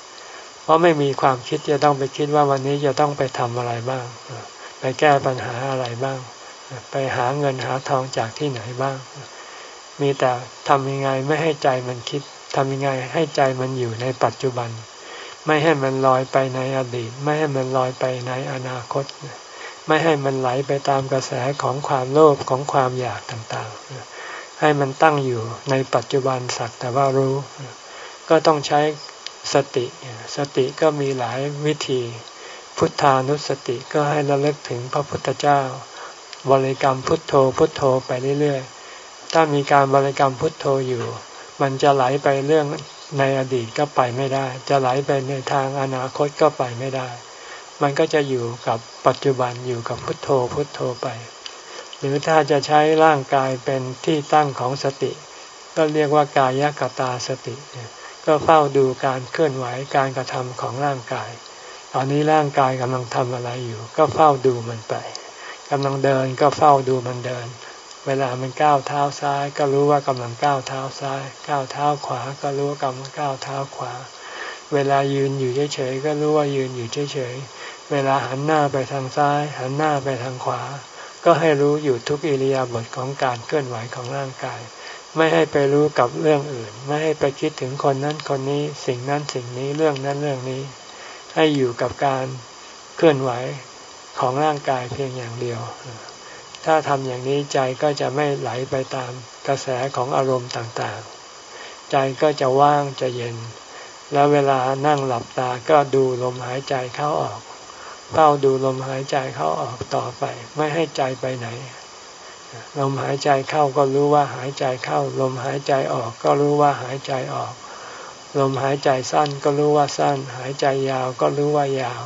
เพราะไม่มีความคิดจะต้องไปคิดว่าวันนี้จะต้องไปทำอะไรบ้าง ไปแก้ปัญหาอะไรบ้าง ไปหาเงินหาทองจากที่ไหนบ้าง มีแต่ทำยังไงไม่ให้ใจมันคิดทำยังไงให้ใจมันอยู่ในปัจจุบัน ไม่ให้มันลอยไปในอดีต ไม่ให้มันลอยไปในอนาคต ไม่ให้มันไหลไปตามกระแสของความโลภของความอยากต่างๆ ให้มันตั้งอยู่ในปัจจุบันสักแต่ว่ารู้ ก็ต้องใช้สติ สติก็มีหลายวิธี พุทธานุสติก็ให้ระลึกถึงพระพุทธเจ้า บริกรรมพุทโธพุทโธไปเรื่อยๆ ถ้ามีการบริกรรมพุทโธอยู่ มันจะไหลไปเรื่อง ในอดีตก็ไปไม่ได้ จะไหลไปในทางอนาคตก็ไปไม่ได้ มันก็จะอยู่กับปัจจุบันอยู่กับพุทโธพุทโธไป หรือถ้าจะใช้ร่างกายเป็นที่ตั้งของสติ ก็เรียกว่ากายกตาสติ ก็เฝ้าดูการเคลื่อนไหวการกระทำของร่างกาย ตอนนี้ร่างกายกำลังทำอะไรอยู่ ก็เฝ้าดูมันไปกำลังเดินก็เฝ้าดูมันเดิน เวลามันก้าวเท้าซ้าย ก็รู้ว่ากำลังก้าวเท้าซ้าย ก้าวเท้าขวา ก็รู้ว่ากำลังก้าวเท้าขวา เวลายืนอยู่เฉยๆก็รู้ว่ายืนอยู่เฉยๆเวลาหันหน้าไปทางซ้าย หันหน้าไปทางขวา ก็ให้รู้อยู่ทุกอิริยาบถของการเคลื่อนไหวของร่างกาย ไม่ให้ไปรู้กับเรื่องอื่น ไม่ให้ไปคิดถึงคนนั้นคนนี้ สิ่งนั้นสิ่งนี้เรื่องนั้นเรื่องนี้ ให้อยู่กับการเคลื่อนไหวของร่างกายเพียงอย่างเดียว ถ้าทำอย่างนี้ใจก็จะไม่ไหลไปตามกระแสของอารมณ์ต่างๆ ใจก็จะว่างจะเย็น แล้วเวลานั่งหลับตาก็ดูลมหายใจเข้าออกเฝ้าดูลมหายใจเข้าออกต่อไป ไม่ให้ใจไปไหน ลมหายใจเข้าก็รู้ว่าหายใจเข้า ลมหายใจออกก็รู้ว่าหายใจออก ลมหายใจสั้นก็รู้ว่าสั้น หายใจยาวก็รู้ว่ายาว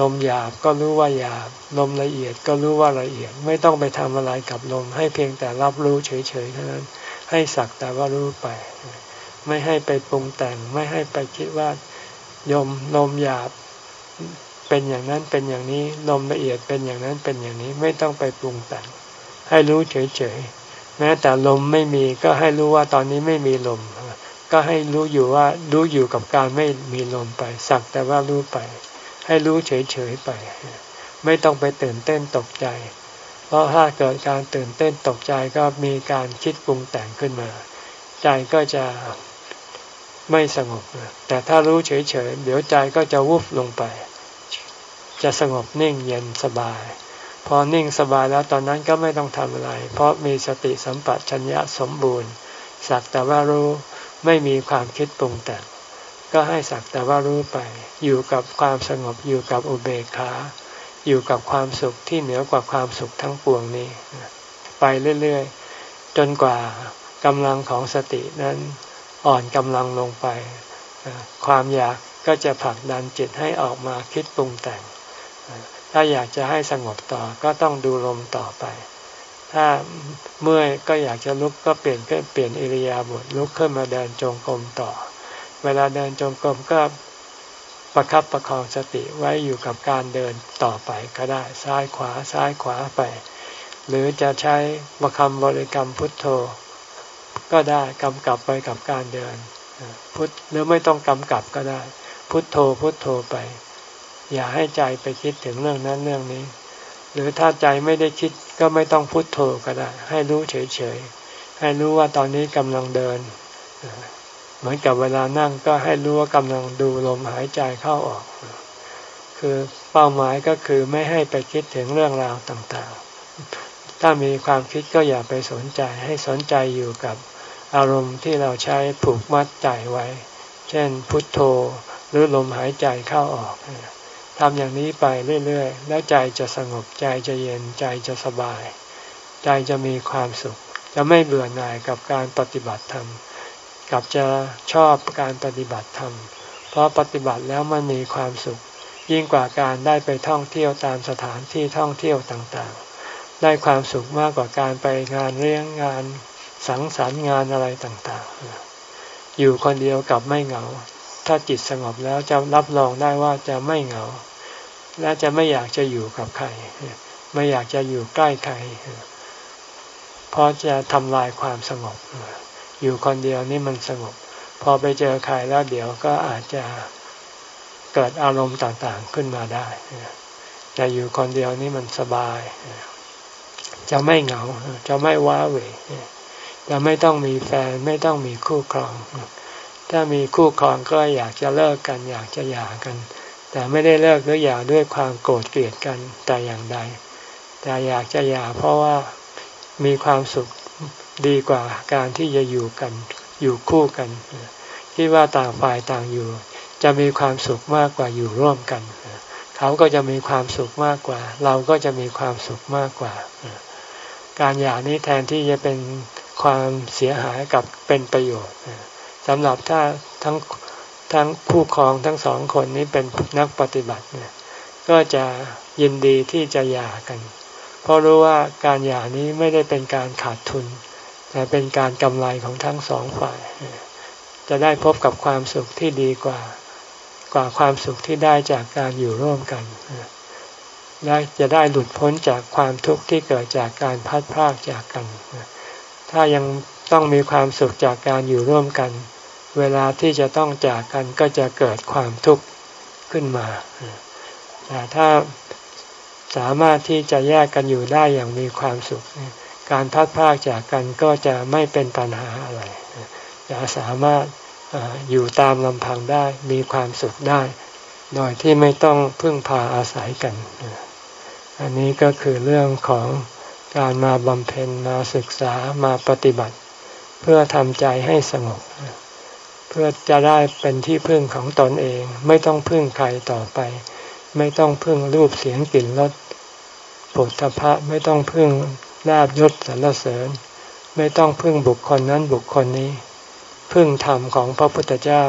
ลมหยาบก็รู้ว่าหยาบ ลมละเอียดก็รู้ว่าละเอียด ไม่ต้องไปทำอะไรกับลม ให้เพียงแต่รับรู้เฉยๆเท่านั้น ให้สักแต่ว่ารู้ไป ไม่ให้ไปปรุงแต่ง ไม่ให้ไปคิดว่ายมลมหยาบเป็นอย่างนั้นเป็นอย่างนี้ ลมละเอียดเป็นอย่างนั้นเป็นอย่างนี้ ไม่ต้องไปปรุงแต่ง ให้รู้เฉยๆ แม้แต่ลมไม่มีก็ให้รู้ว่าตอนนี้ไม่มีลม ก็ให้รู้อยู่ว่ารู้อยู่กับการไม่มีลมไป สักแต่ว่ารู้ไป ให้รู้เฉยๆไป ไม่ต้องไปตื่นเต้นตกใจ เพราะถ้าเกิดการตื่นเต้นตกใจก็มีการคิดปรุงแต่งขึ้นมา ใจก็จะไม่สงบ แต่ถ้ารู้เฉยๆ เดี๋ยวใจก็จะวุบลงไป จะสงบนิ่งเย็นสบาย พอนิ่งสบายแล้วตอนนั้นก็ไม่ต้องทำอะไร เพราะมีสติสัมปชัญญะสมบูรณ์ สักแต่ว่ารู้ไม่มีความคิดปรุงแต่งก็ให้สักแต่ว่ารู้ไป อยู่กับความสงบอยู่กับอุเบกขา อยู่กับความสุขที่เหนือกว่าความสุขทั้งปวงนี้ ไปเรื่อยๆ จนกว่ากำลังของสตินั้นอ่อนกำลังลงไป ความอยากก็จะผลักดันจิตให้ออกมาคิดปรุงแต่ง ถ้าอยากจะให้สงบต่อก็ต้องดูลมต่อไป ถ้าเมื่อยก็อยากจะลุกก็เปลี่ยนก็เปลี่ยนอิริยาบถลุกขึ้นมาเดินจงกรมต่อ เวลาเดินจงกรมก็ ประครับประคองสติไว้อยู่กับการเดินต่อไปก็ได้ซ้ายขวาซ้ายขวาไป หรือจะใช้ประคำบริกรรมพุทโธ ก็ได้กำกับไปกับการเดินพุทหรือไม่ต้องกำกับก็ได้ พุทโธพุทโธไป อย่าให้ใจไปคิดถึงเรื่องนั้นเรื่องนี้ หรือถ้าใจไม่ได้คิดก็ไม่ต้องพุทโธก็ได้ ให้รู้เฉยๆให้รู้ว่าตอนนี้กำลังเดิน เหมือนกับเวลานั่งก็ให้รู้ว่ากำลังดูลมหายใจเข้าออก คือเป้าหมายก็คือไม่ให้ไปคิดถึงเรื่องราวต่างๆ ถ้ามีความคิดก็อย่าไปสนใจให้สนใจอยู่กับอารมณ์ที่เราใช้ผูกมัดใจไว้ เช่นพุทโธหรือลมหายใจเข้าออกทำอย่างนี้ไปเรื่อยๆ แล้วใจจะสงบใจจะเย็นใจจะสบาย ใจจะมีความสุข จะไม่เบื่อหน่ายกับการปฏิบัติธรรม กับจะชอบการปฏิบัติธรรม เพราะปฏิบัติแล้วมันมีความสุข ยิ่งกว่าการได้ไปท่องเที่ยวตามสถานที่ท่องเที่ยวต่างๆ ได้ความสุขมากกว่าการไปงานเลี้ยงงานสังสรรค์งานอะไรต่างๆ อยู่คนเดียวกับไม่เหงา ถ้าจิตสงบแล้วจะรับรองได้ว่าจะไม่เหงา และจะไม่อยากจะอยู่กับใคร ไม่อยากจะอยู่ใกล้ใคร เพราะจะทำลายความสงบ อยู่คนเดียวนี่มันสงบ พอไปเจอใครแล้วเดี๋ยวก็อาจจะเกิดอารมณ์ต่างๆขึ้นมาได้แต่อยู่คนเดียวนี่มันสบาย จะไม่เหงา จะไม่ว้าเหวจะไม่ต้องมีแฟนไม่ต้องมีคู่ครอง ถ้ามีคู่ครองก็อยากจะเลิกกัน อยากจะหย่ากัน แต่ไม่ได้เลิกหรือหย่าด้วยความโกรธเกลียดกันแต่อย่างใด แต่อยากจะหย่าเพราะว่ามีความสุข ดีกว่าการที่จะอยู่กัน อยู่คู่กันคิดว่าต่างฝ่ายต่างอยู่ จะมีความสุขมากกว่าอยู่ร่วมกัน เขาก็จะมีความสุขมากกว่า เราก็จะมีความสุขมากกว่า การหย่านี้แทนที่จะเป็นความเสียหายกับเป็นประโยชน์สำหรับถ้าทั้งทั้งคู่ครองทั้งสองคนนี้เป็นนักปฏิบัติเนี่ยก็จะยินดีที่จะหย่ากัน เพราะรู้ว่าการหย่านี้ไม่ได้เป็นการขาดทุน แต่เป็นการกำไรของทั้งสองฝ่าย จะได้พบกับความสุขที่ดีกว่ากว่าความสุขที่ได้จากการอยู่ร่วมกันและจะได้หลุดพ้นจากความทุกข์ที่เกิดจากการพัดพรากจากกัน ถ้ายังต้องมีความสุขจากการอยู่ร่วมกัน เวลาที่จะต้องจากกันก็จะเกิดความทุกข์ขึ้นมา แต่ถ้าสามารถที่จะแยกกันอยู่ได้อย่างมีความสุข การพัดพากจากกันก็จะไม่เป็นปัญหาอะไร จะสามารถอยู่ตามลำพังได้มีความสุขได้ โดยที่ไม่ต้องพึ่งพาอาศัยกัน อันนี้ก็คือเรื่องของการมาบำเพ็ญมาศึกษามาปฏิบัติ เพื่อทำใจให้สงบ เพื่อจะได้เป็นที่พึ่งของตนเอง ไม่ต้องพึ่งใครต่อไป ไม่ต้องพึ่งรูปเสียงกลิ่นรสผลทพะไม่ต้องพึ่ง ลาบยศสรรเสริญ ไม่ต้องพึ่งบุคคลนั้นบุคคลนี้ พึ่งธรรมของพระพุทธเจ้า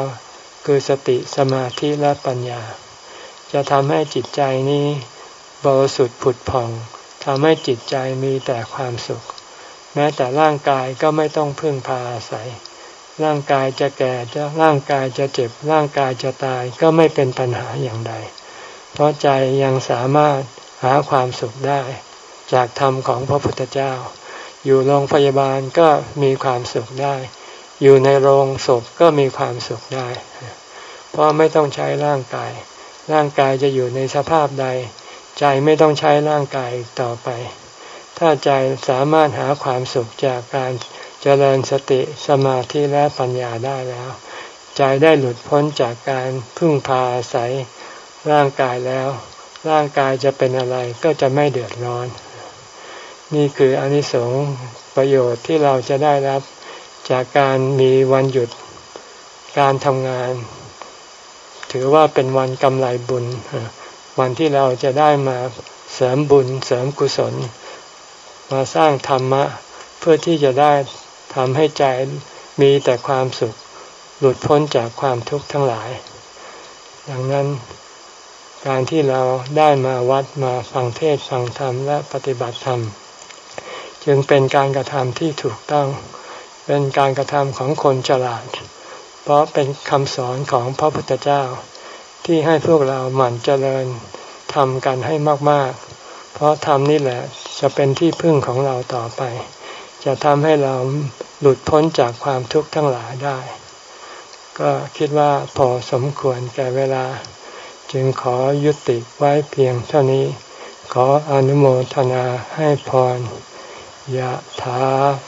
คือสติสมาธิและปัญญา จะทำให้จิตใจนี้บริสุทธิ์ผุดผ่องทำให้จิตใจมีแต่ความสุข แม้แต่ร่างกายก็ไม่ต้องพึ่งพาอาศัย ร่างกายจะแก่จะร่างกายจะเจ็บร่างกายจะตายก็ไม่เป็นปัญหาอย่างใด เพราะใจยังสามารถหาความสุขได้ จากธรรมของพระพุทธเจ้า อยู่โรงพยาบาลก็มีความสุขได้ อยู่ในโรงศพก็มีความสุขได้ เพราะไม่ต้องใช้ร่างกาย ร่างกายจะอยู่ในสภาพใด ใจไม่ต้องใช้ร่างกายต่อไป ถ้าใจสามารถหาความสุขจากการเจริญสติสมาธิและปัญญาได้แล้ว ใจได้หลุดพ้นจากการพึ่งพาอาศัยร่างกายแล้ว ร่างกายจะเป็นอะไรก็จะไม่เดือดร้อน นี่คืออนิสงส์ประโยชน์ที่เราจะได้รับจากการมีวันหยุดการทำงาน ถือว่าเป็นวันกำไรบุญ วันที่เราจะได้มาเสริมบุญเสริมกุศล มาสร้างธรรมะ เพื่อที่จะได้ทำให้ใจมีแต่ความสุข หลุดพ้นจากความทุกข์ทั้งหลาย ดังนั้นการที่เราได้มาวัดมาฟังเทศฟังธรรมและปฏิบัติธรรม จึงเป็นการกระทำที่ถูกต้อง เป็นการกระทำของคนฉลาด เพราะเป็นคำสอนของพระพุทธเจ้า ที่ให้พวกเราหมั่นเจริญทำกันให้มากๆ เพราะทำนี่แหละจะเป็นที่พึ่งของเราต่อไป จะทำให้เราหลุดพ้นจากความทุกข์ทั้งหลายได้ ก็คิดว่าพอสมควรแก่เวลา จึงขอยุติไว้เพียงเท่านี้ ขออนุโมทนาให้พร ยะถา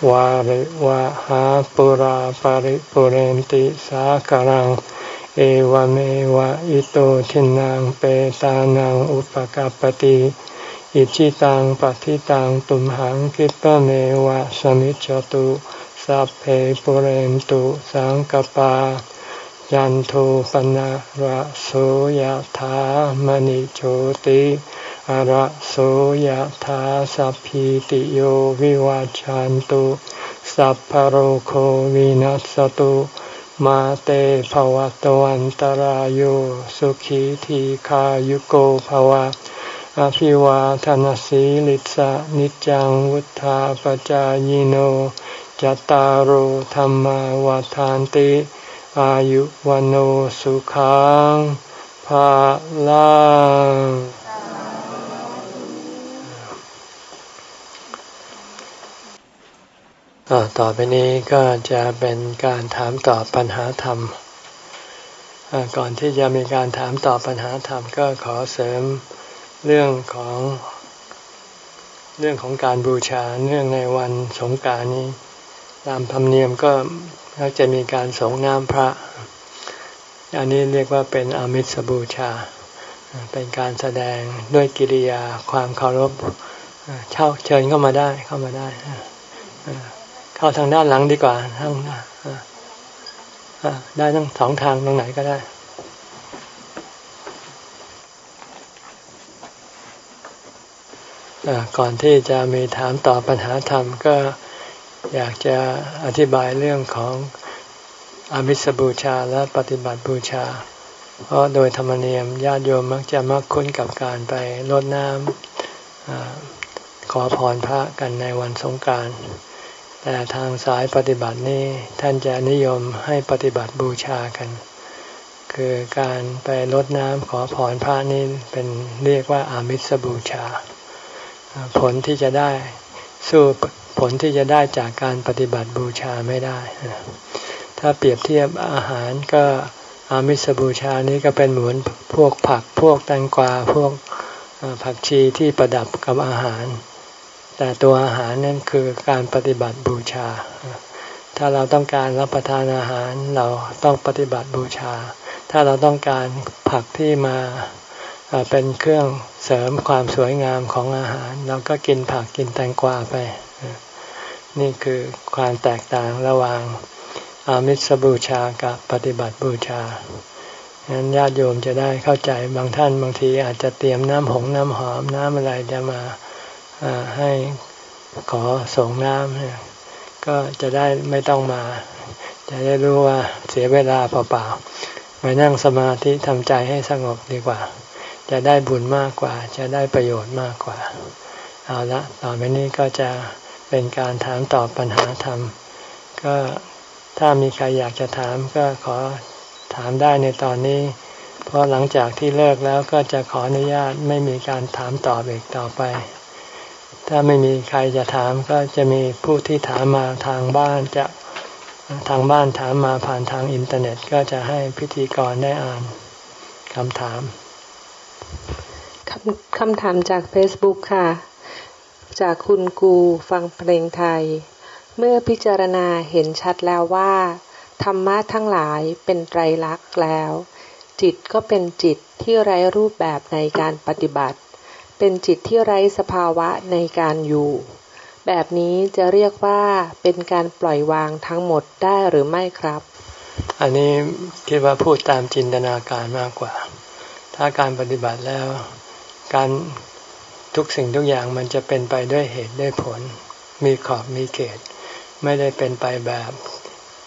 วาริวะหาปุราปาริปุเรนติสาคารัง เอวเมวะอิโตทินังเปตานังอุปกาปติอิชิตังปฏิตังตุมหังคิปะเมวะสมิจจตุสัพเพปุเรนตุสังกปา ยันโทปนะระโสยธามณิโชติ อะระโสยธาสัพพิติโยวิวัจจันตุ สัพพโรโควินัสตุมาเตภวัตวันตารโยสุขีทีขายุโกภวะ อภิวาทนสีลิสะนิจังวุธาปจายโนจตารโธรรมวาทานติ อายุวันโอสุขังภาลัง ต่อไปนี้ก็จะเป็นการถามตอบปัญหาธรรม ก่อนที่จะมีการถามตอบปัญหาธรรมก็ขอเสริมเรื่องของเรื่องของการบูชาเนื่องในวันสงการนี้ ตามธรรมเนียมก็ก็จะมีการสงน้ำพระ อันนี้เรียกว่าเป็นอามิสบูชา เป็นการแสดงด้วยกิริยาความเคารพเช่าเชิญเข้ามาได้เข้ามาได้ เข้าทางด้านหลังดีกว่าทั้งได้ทั้งสองทางตรงไหนก็ได้ก่อนที่จะมีถามตอบปัญหาธรรมก็อยากจะอธิบายเรื่องของอามิสบูชาและปฏิบัติบูชา เพราะโดยธรรมเนียมญาติโยมมักจะมักคุ้นกับการไปรดน้ำขอพรพระกันในวันสงการ แต่ทางสายปฏิบัตินี้ท่านจะนิยมให้ปฏิบัติบูชากัน คือการไปรดน้ำขอพรพระนี่เป็นเรียกว่าอามิสบูชา ผลที่จะได้สู้ผลที่จะได้จากการปฏิบัติบูชาไม่ได้ ถ้าเปรียบเทียบอาหารก็อามิสบูชานี้ก็เป็นเหมือนพวกผักพวกแตงกวาพวกผักชีที่ประดับกับอาหาร แต่ตัวอาหารนั่นคือการปฏิบัติบูชา ถ้าเราต้องการรับประทานอาหารเราต้องปฏิบัติบูชา ถ้าเราต้องการผักที่มาเป็นเครื่องเสริมความสวยงามของอาหาร เราก็กินผักกินแตงกวาไป นี่คือความแตกต่างระหว่างอามิสบูชากับปฏิบัติบูชาฉะนั้นญาติโยมจะได้เข้าใจบางท่านบางทีอาจจะเตรียมน้ำหงน้ำหอมน้ำอะไรจะมา ให้ขอส่งน้ำก็จะได้ไม่ต้องมา จะได้รู้ว่าเสียเวลาเปล่าๆไปนั่งสมาธิทำใจให้สงบดีกว่า จะได้บุญมากกว่า จะได้ประโยชน์มากกว่า เอาละต่อไปนี้ก็จะเป็นการถามตอบปัญหาธรรม ก็ถ้ามีใครอยากจะถามก็ขอถามได้ในตอนนี้ เพราะหลังจากที่เลิกแล้วก็จะขออนุญาตไม่มีการถามตอบอีกต่อไป ถ้าไม่มีใครจะถามก็จะมีผู้ที่ถามมาทางบ้านจะทางบ้านถามมาผ่านทางอินเทอร์เน็ตก็จะให้พิธีกรได้อ่านคำถามคำคำถามจาก Facebook ค่ะ จากคุณกูฟังเพลงไทย เมื่อพิจารณาเห็นชัดแล้วว่า ธรรมะทั้งหลายเป็นไตรลักษณ์แล้ว จิตก็เป็นจิตที่ไร้รูปแบบในการปฏิบัติ เป็นจิตที่ไร้สภาวะในการอยู่ แบบนี้จะเรียกว่าเป็นการปล่อยวางทั้งหมดได้หรือไม่ครับ อันนี้คิดว่าพูดตามจินตนาการมากกว่า ถ้าการปฏิบัติแล้ว การทุกสิ่งทุกอย่างมันจะเป็นไปด้วยเหตุด้วยผล มีขอบมีเขต ไม่ได้เป็นไปแบบ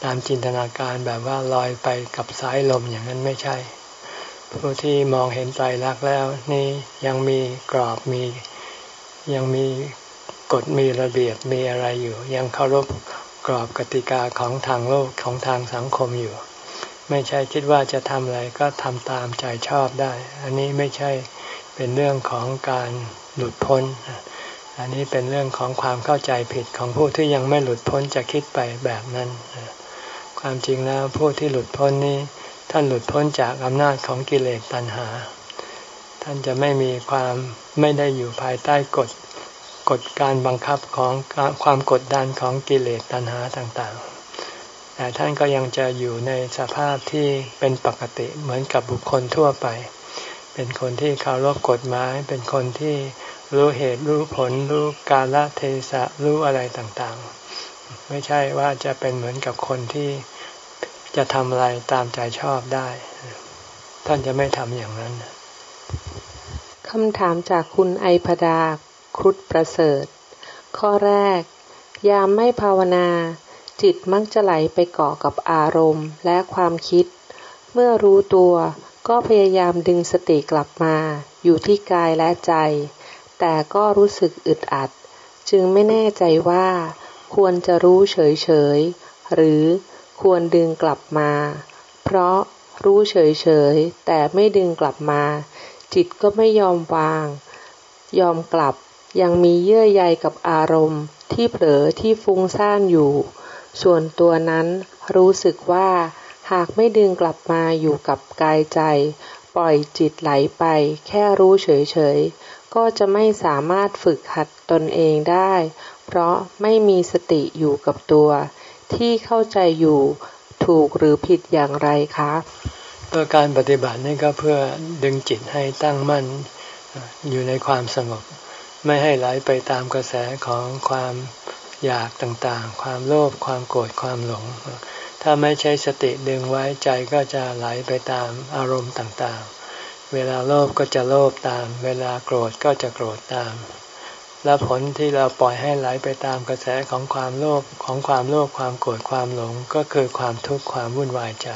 ตามจินตนาการแบบว่าลอยไปกับสายลมอย่างนั้นไม่ใช่ ผู้ที่มองเห็นใจรักแล้ว นี่ยังมีกรอบมียังมีกฎมีระเบียบมีอะไรอยู่ ยังเคารพกรอบกติกาของทางโลกของทางสังคมอยู่ ไม่ใช่คิดว่าจะทำอะไรก็ทำตามใจชอบได้ อันนี้ไม่ใช่เป็นเรื่องของการหลุดพ้น อันนี้เป็นเรื่องของความเข้าใจผิดของผู้ที่ยังไม่หลุดพ้นจะคิดไปแบบนั้น ความจริงแล้วผู้ที่หลุดพ้นนี้ ท่านหลุดพ้นจากอำนาจของกิเลสตัณหา ท่านจะไม่มีความไม่ได้อยู่ภายใต้กฎกฎการบังคับของความกดดันของกิเลสตัณหาต่างๆ แต่ท่านก็ยังจะอยู่ในสภาพที่เป็นปกติเหมือนกับบุคคลทั่วไป เป็นคนที่เคารพกฎหมาย เป็นคนที่รู้เหตุรู้ผลรู้กาลเทศะรู้อะไรต่างๆ ไม่ใช่ว่าจะเป็นเหมือนกับคนที่ จะทำอะไรตามใจชอบได้ ท่านจะไม่ทำอย่างนั้นคำถามจากคุณไอพดาครุฑประเสริฐ ข้อแรก ยามไม่ภาวนา จิตมักจะไหลไปเกาะกับอารมณ์และความคิด เมื่อรู้ตัวก็พยายามดึงสติกลับมา อยู่ที่กายและใจ แต่ก็รู้สึกอึดอัด จึงไม่แน่ใจว่า ควรจะรู้เฉยๆ หรือ ควรดึงกลับมา เพราะรู้เฉยๆ แต่ไม่ดึงกลับมา จิตก็ไม่ยอมวาง ยอมกลับยังมีเยื่อใยกับอารมณ์ ที่เผลอที่ฟุ้งซ่านอยู่ ส่วนตัวนั้นรู้สึกว่า หากไม่ดึงกลับมาอยู่กับกายใจ ปล่อยจิตไหลไป แค่รู้เฉยๆ ก็จะไม่สามารถฝึกหัดตนเองได้ เพราะไม่มีสติอยู่กับตัว ที่เข้าใจอยู่ถูกหรือผิดอย่างไรคะเพื่อการปฏิบัตินี่ก็เพื่อดึงจิตให้ตั้งมั่นอยู่ในความสงบ ไม่ให้ไหลไปตามกระแสของความอยากต่างๆ ความโลภความโกรธความหลง ถ้าไม่ใช้สติดึงไว้ใจก็จะไหลไปตามอารมณ์ต่างๆ เวลาโลภก็จะโลภตาม เวลาโกรธก็จะโกรธตาม และผลที่เราปล่อยให้ไหลไปตามกระแสของความโลภของความโลภความโกรธความหลงก็คือความทุกข์ความวุ่นวายใจ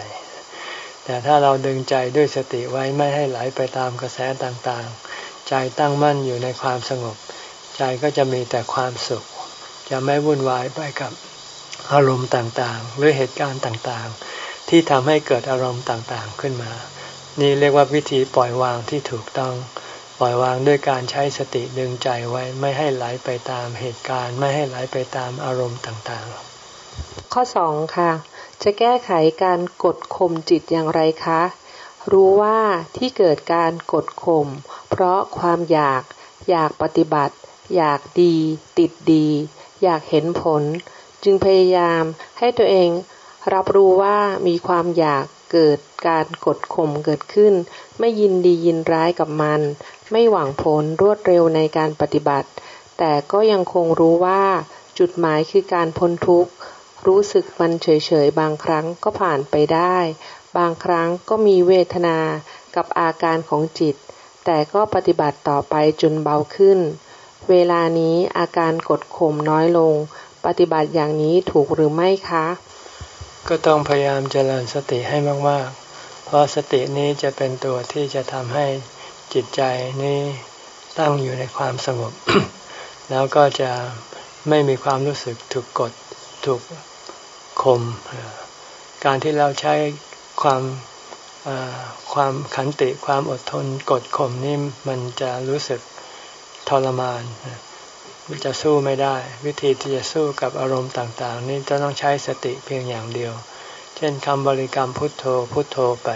แต่ถ้าเราดึงใจด้วยสติไว้ไม่ให้ไหลไปตามกระแสต่างๆ ใจตั้งมั่นอยู่ในความสงบ ใจก็จะมีแต่ความสุข จะไม่วุ่นวายไปกับอารมณ์ต่างๆ หรือเหตุการณ์ต่างๆ ที่ทำให้เกิดอารมณ์ต่างๆขึ้นมา นี่เรียกว่าวิธีปล่อยวางที่ถูกต้อง ปล่อยวางด้วยการใช้สติดึงใจไว้ไม่ให้ไหลไปตามเหตุการณ์ ไม่ให้ไหลไปตามอารมณ์ต่างๆ ข้อสองค่ะ จะแก้ไขการกดข่มจิตอย่างไรคะ รู้ว่าที่เกิดการกดข่มเพราะความอยากอยากปฏิบัติ อยากดี ติดดี อยากเห็นผล จึงพยายามให้ตัวเองรับรู้ว่ามีความอยากเกิดการกดข่มเกิดขึ้น ไม่ยินดียินร้ายกับมัน ไม่หวังผลรวดเร็วในการปฏิบัติ แต่ก็ยังคงรู้ว่า จุดหมายคือการพ้นทุกข์ รู้สึกมันเฉยๆ บางครั้งก็ผ่านไปได้ บางครั้งก็มีเวทนากับอาการของจิต แต่ก็ปฏิบัติต่อไปจนเบาขึ้น เวลานี้อาการกดข่มน้อยลง ปฏิบัติอย่างนี้ถูกหรือไม่คะ ก็ต้องพยายามเจริญสติให้มากๆ เพราะสตินี้จะเป็นตัวที่จะทำให้ จิตใจนี้ตั้งอยู่ในความสงบ แล้วก็จะไม่มีความรู้สึกถูกกดถูกข่มการที่เราใช้ความความขันติความอดทนกดข่มนี่มันจะรู้สึกทรมานมันจะสู้ไม่ได้ วิธีที่จะสู้กับอารมณ์ต่าง ๆ นี่จะต้องใช้สติเพียงอย่างเดียว เช่นคำบริกรรมพุทโธพุทโธไป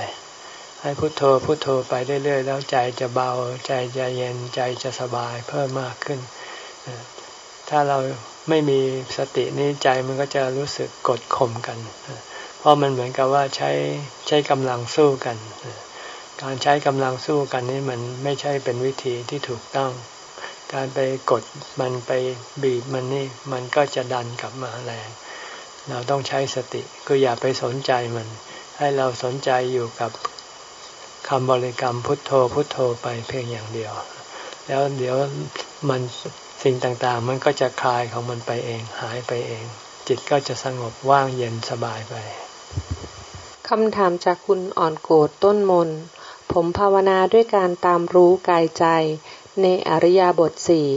ให้พุทโธพุทโธไปเรื่อยๆแล้วใจจะเบาใจจะเย็นใจจะสบายเพิ่มมากขึ้น ถ้าเราไม่มีสตินี้ใจมันก็จะรู้สึกกดข่มกัน เพราะมันเหมือนกับว่าใช้ใช้กำลังสู้กัน การใช้กำลังสู้กันนี่มันไม่ใช่เป็นวิธีที่ถูกต้อง การไปกดมันไปบีบมันนี่มันก็จะดันกลับมาแรง เราต้องใช้สติคืออย่าไปสนใจมัน ให้เราสนใจอยู่กับ คำบริกรรมพุทโธพุทโธไปเพียงอย่างเดียว แล้วเดี๋ยวมันสิ่งต่างๆ มันก็จะคลายของมันไปเองหายไปเอง จิตก็จะสงบว่างเย็นสบายไปคำถามจากคุณอ่อนโกดต้นมน ผมภาวนาด้วยการตามรู้กายใจ ในอริยบทสี่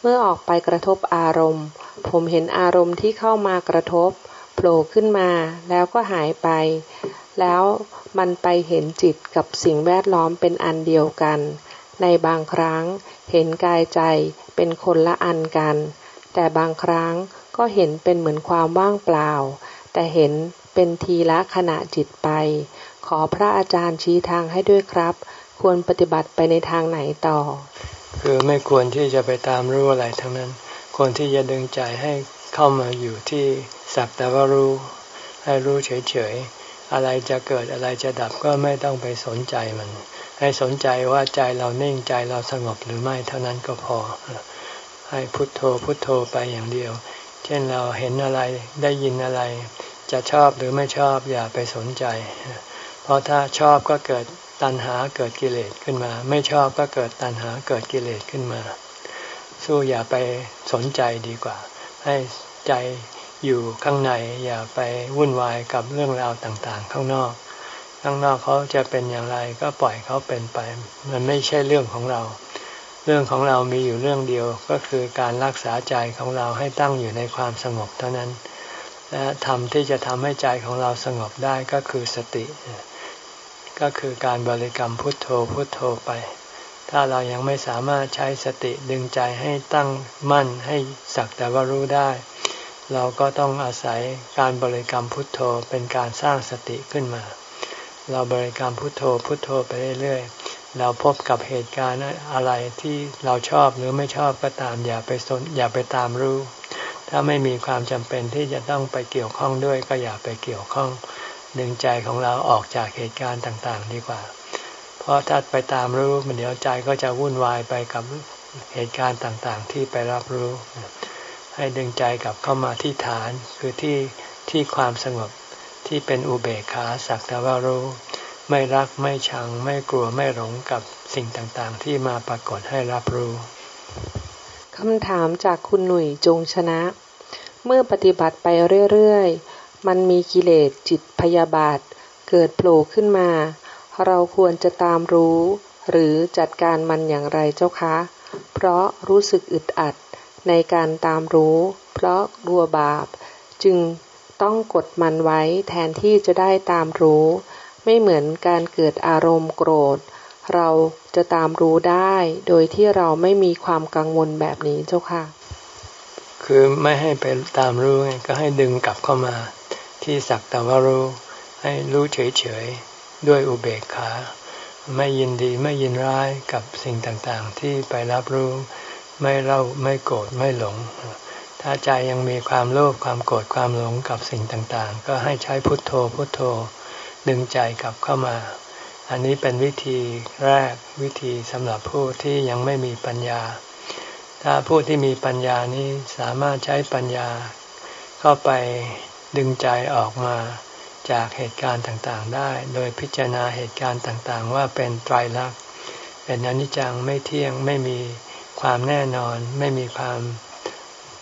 เมื่อออกไปกระทบอารมณ์ ผมเห็นอารมณ์ที่เข้ามากระทบโผล่ขึ้นมาแล้วก็หายไป แล้ว มันไปเห็นจิตกับสิ่งแวดล้อมเป็นอันเดียวกัน ในบางครั้งเห็นกายใจเป็นคนละอันกัน แต่บางครั้งก็เห็นเป็นเหมือนความว่างเปล่า แต่เห็นเป็นทีละขณะจิตไป ขอพระอาจารย์ชี้ทางให้ด้วยครับ ควรปฏิบัติไปในทางไหนต่อ คือไม่ควรที่จะไปตามรู้อะไรทั้งนั้น ควรที่จะดึงใจให้เข้ามาอยู่ที่สักแต่ว่ารู้ ให้รู้เฉยๆ อะไรจะเกิดอะไรจะดับก็ไม่ต้องไปสนใจมัน ให้สนใจว่าใจเรานิ่งใจเราสงบหรือไม่เท่านั้นก็พอ ให้พุทโธพุทโธไปอย่างเดียว เช่นเราเห็นอะไรได้ยินอะไร จะชอบหรือไม่ชอบอย่าไปสนใจ เพราะถ้าชอบก็เกิดตัณหาเกิดกิเลสขึ้นมา ไม่ชอบก็เกิดตัณหาเกิดกิเลสขึ้นมา สู้อย่าไปสนใจดีกว่า ให้ใจ อยู่ข้างในอย่าไปวุ่นวายกับเรื่องราวต่างๆ ข้างนอก ข้างนอกเขาจะเป็นอย่างไรก็ปล่อยเขาเป็นไป มันไม่ใช่เรื่องของเรา เรื่องของเรามีอยู่เรื่องเดียวก็คือการรักษาใจของเราให้ตั้งอยู่ในความสงบเท่านั้น และธรรมที่จะทำให้ใจของเราสงบได้ก็คือสติ ก็คือการบริกรรมพุทโธพุทโธไป ถ้าเรายังไม่สามารถใช้สติดึงใจให้ตั้งมั่นให้สักแต่ว่ารู้ได้ เราก็ต้องอาศัยการบริกรรมพุทโธเป็นการสร้างสติขึ้นมา เราบริกรรมพุทโธพุทโธไปเรื่อยๆ เราพบกับเหตุการณ์อะไรที่เราชอบหรือไม่ชอบก็ตามอย่าไปสนอย่าไปตามรู้ ถ้าไม่มีความจำเป็นที่จะต้องไปเกี่ยวข้องด้วยก็อย่าไปเกี่ยวข้องดึงใจของเราออกจากเหตุการณ์ต่างๆ ดีกว่า เพราะถ้าไปตามรู้มันเดี๋ยวใจก็จะวุ่นวายไปกับเหตุการณ์ต่างๆ ที่ไปรับรู้ ให้ดึงใจกลับเข้ามาที่ฐานคือที่ที่ความสงบที่เป็นอุเบกขาสักแต่ว่ารู้ไม่รักไม่ชังไม่กลัวไม่หลงกับสิ่งต่างๆ ที่มาปรากฏให้รับรู้คำถามจากคุณหนุ่ยจงชนะ เมื่อปฏิบัติไปเรื่อยๆ มันมีกิเลสจิตพยาบาท เกิดโผล่ขึ้นมา เราควรจะตามรู้ หรือจัดการมันอย่างไรเจ้าคะ เพราะรู้สึกอึดอัด ในการตามรู้ เพราะกลัวบาป จึงต้องกดมันไว้แทนที่จะได้ตามรู้ ไม่เหมือนการเกิดอารมณ์โกรธ เราจะตามรู้ได้ โดยที่เราไม่มีความกังวลแบบนี้เจ้าค่ะ คือไม่ให้ไปตามรู้ก็ให้ดึงกลับเข้ามา ที่สักแต่ว่ารู้ ให้รู้เฉยๆ ด้วยอุเบกขา ไม่ยินดีไม่ยินร้ายกับสิ่งต่างๆ ที่ไปรับรู้ ไม่เล่าไม่โกรธไม่หลง ถ้าใจยังมีความโลภความโกรธความหลงกับสิ่งต่างๆ ก็ให้ใช้พุทโธพุทโธ ดึงใจกลับเข้ามา อันนี้เป็นวิธีแรกวิธีสำหรับผู้ที่ยังไม่มีปัญญา ถ้าผู้ที่มีปัญญานี้สามารถใช้ปัญญา เข้าไปดึงใจออกมาจากเหตุการณ์ต่างๆได้ โดยพิจารณาเหตุการณ์ต่างๆ ว่าเป็นไตรลักษณ์ เป็นอนิจจังไม่เที่ยงไม่มี ความแน่นอนไม่มีความ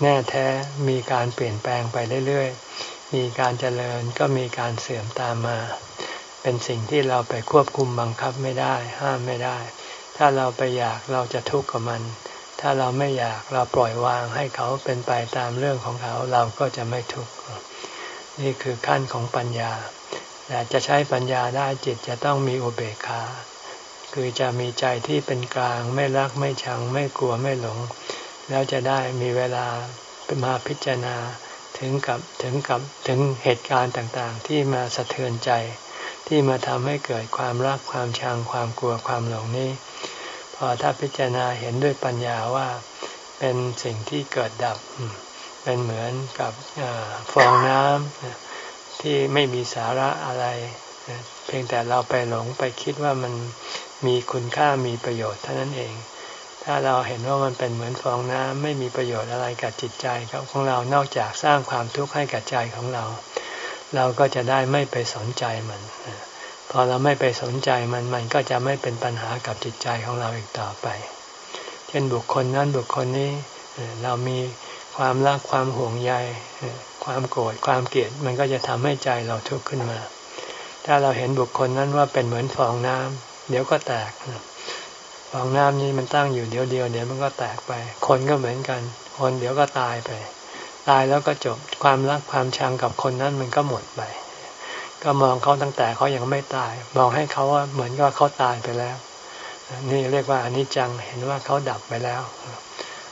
แน่แท้มีการเปลี่ยนแปลงไปเรื่อยๆ มีการเจริญก็มีการเสื่อมตามมา เป็นสิ่งที่เราไปควบคุมบังคับไม่ได้ ห้ามไม่ได้ ถ้าเราไปอยากเราจะทุกข์กับมัน ถ้าเราไม่อยากเราปล่อยวางให้เขาเป็นไปตามเรื่องของเขาเราก็จะไม่ทุกข์นี่คือขั้นของปัญญาแต่จะใช้ปัญญาได้จิตจะต้องมีอุเบกขา คือจะมีใจที่เป็นกลาง ไม่รักไม่ชัง ไม่กลัวไม่หลง แล้วจะได้มีเวลามาพิจารณาถึงกับถึงกับถึงเหตุการณ์ต่างๆ ที่มาสะเทือนใจ ที่มาทำให้เกิดความรักความชังความกลัวความหลงนี้ พอถ้าพิจารณาเห็นด้วยปัญญาว่าเป็นสิ่งที่เกิดดับ เป็นเหมือนกับอฟองน้ำที่ไม่มีสาระอะไร เพียงแต่เราไปหลงไปคิดว่ามัน มีคุณค่ามีประโยชน์เท่านั้นเอง ถ้าเราเห็นว่ามันเป็นเหมือนฟองน้ำไม่มีประโยชน์อะไรกับจิตใจของเรานอกจากสร้างความทุกข์ให้กับใจของเรา เราก็จะได้ไม่ไปสนใจมัน พอเราไม่ไปสนใจมันมันก็จะไม่เป็นปัญหากับจิตใจของเราอีกต่อไป เช่นบุคคลนั้นบุคคลนี้เรามีความรักความห่วงใยความโกรธความเกลียดมันก็จะทำให้ใจเราทุกข์ขึ้นมา ถ้าเราเห็นบุคคลนั้นว่าเป็นเหมือนฟองน้ำ เดี๋ยวก็แตกฟองน้ำนี้มันตั้งอยู่เดียวเดียวเดี๋ยวมันก็แตกไป คนก็เหมือนกัน คนเดี๋ยวก็ตายไป ตายแล้วก็จบความรักความชังกับคนนั้นมันก็หมดไป ก็มองเขาตั้งแต่เขายังไม่ตาย มองให้เขาว่าเหมือนกับเขาตายไปแล้ว นี่เรียกว่าอนิจจังเห็นว่าเขาดับไปแล้ว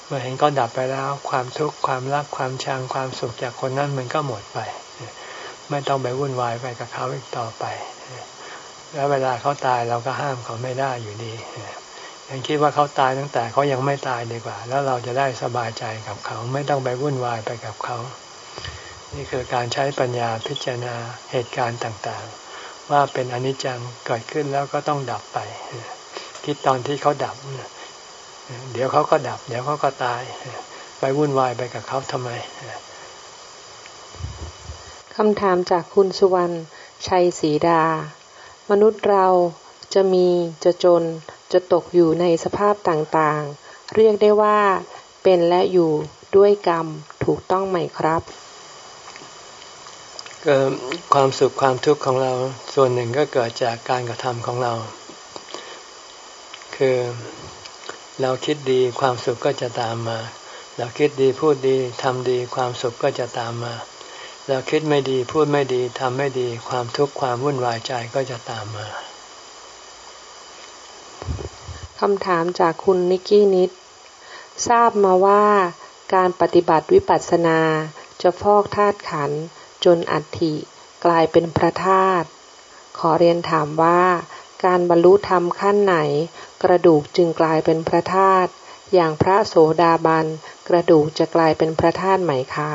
เมื่อเห็นเขาดับไปแล้ว ความทุกข์ความรักความชังความสุขจากคนนั้นมันก็หมดไป ไม่ต้องไปวุ่นวายไปกับเขาอีกต่อไป แล้วเวลาเขาตายเราก็ห้ามเขาไม่ได้อยู่ดียังคิดว่าเขาตายตั้งแต่เขายังไม่ตายดีกว่า แล้วเราจะได้สบายใจกับเขาไม่ต้องไปวุ่นวายไปกับเขา นี่คือการใช้ปัญญาพิจารณาเหตุการณ์ต่างๆ ว่าเป็นอนิจจังเกิดขึ้นแล้วก็ต้องดับไป คิดตอนที่เขาดับ เดี๋ยวเขาก็ดับ เดี๋ยวเขาก็ตาย ไปวุ่นวายไปกับเขาทำไมคำถามจากคุณสุวรรณชัยศรีดา มนุษย์เราจะมีจะจนจะตกอยู่ในสภาพต่างๆ เรียกได้ว่าเป็นและอยู่ด้วยกรรมถูกต้องไหมครับก็ความสุขความทุกข์ของเราส่วนหนึ่งก็เกิดจากการกระทำของเรา คือเราคิดดีความสุขก็จะตามมา เราคิดดีพูดดีทำดีความสุขก็จะตามมา เราคิดไม่ดีพูดไม่ดีทำไม่ดีความทุกข์ความวุ่นวายใจก็จะตามมาคำถามจากคุณนิกกี้นิด ทราบมาว่าการปฏิบัติวิปัสสนาจะฟอกธาตุขันจนอัฐิกลายเป็นพระธาตุขอเรียนถามว่า การบรรลุธรรมขั้นไหน กระดูกจึงกลายเป็นพระธาตุอย่างพระโสดาบัน กระดูกจะกลายเป็นพระธาตุไหมคะ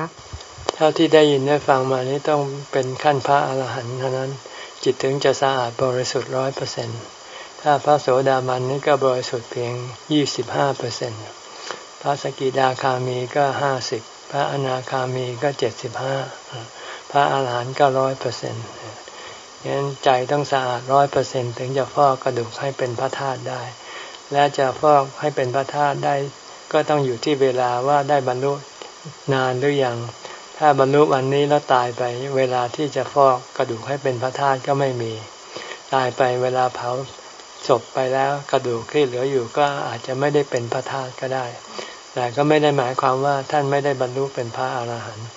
ท่าที่ได้ยินได้ฟังมานี้ต้องเป็นขั้นพระอรหันต์เท่านั้น จิตถึงจะสะอาดบริสุทธิ์ร้อยเปอร์เซ็นต์ถ้าพระโสดาบันนี่ก็บริสุทธิ์เพียงยี่สิบห้าเปอร์เซ็นต์พระสกิดาคามีก็ห้าสิบพระอนาคามีก็เจ็ดสิบห้าพระอาหารหันต์ก็ร้อยเปอร์เซ็นต์งั้นใจต้องสะอาดร้อยเปอร์เซ็นถึงจะฟอกกระดูกให้เป็นพระธาตุได้ และจะฟอกให้เป็นพระธาตุได้ ก็ต้องอยู่ที่เวลาว่าได้บรรลุนานหรือยัง ถ้าบรรลุวันนี้แล้วตายไปเวลาที่จะฟอกกระดูกให้เป็นพระธาตุก็ไม่มี ตายไปเวลาเผาศพไปแล้วกระดูกที่เหลืออยู่ก็อาจจะไม่ได้เป็นพระธาตุก็ได้ แต่ก็ไม่ได้หมายความว่าท่านไม่ได้บรรลุเป็นพระอาหารหันต์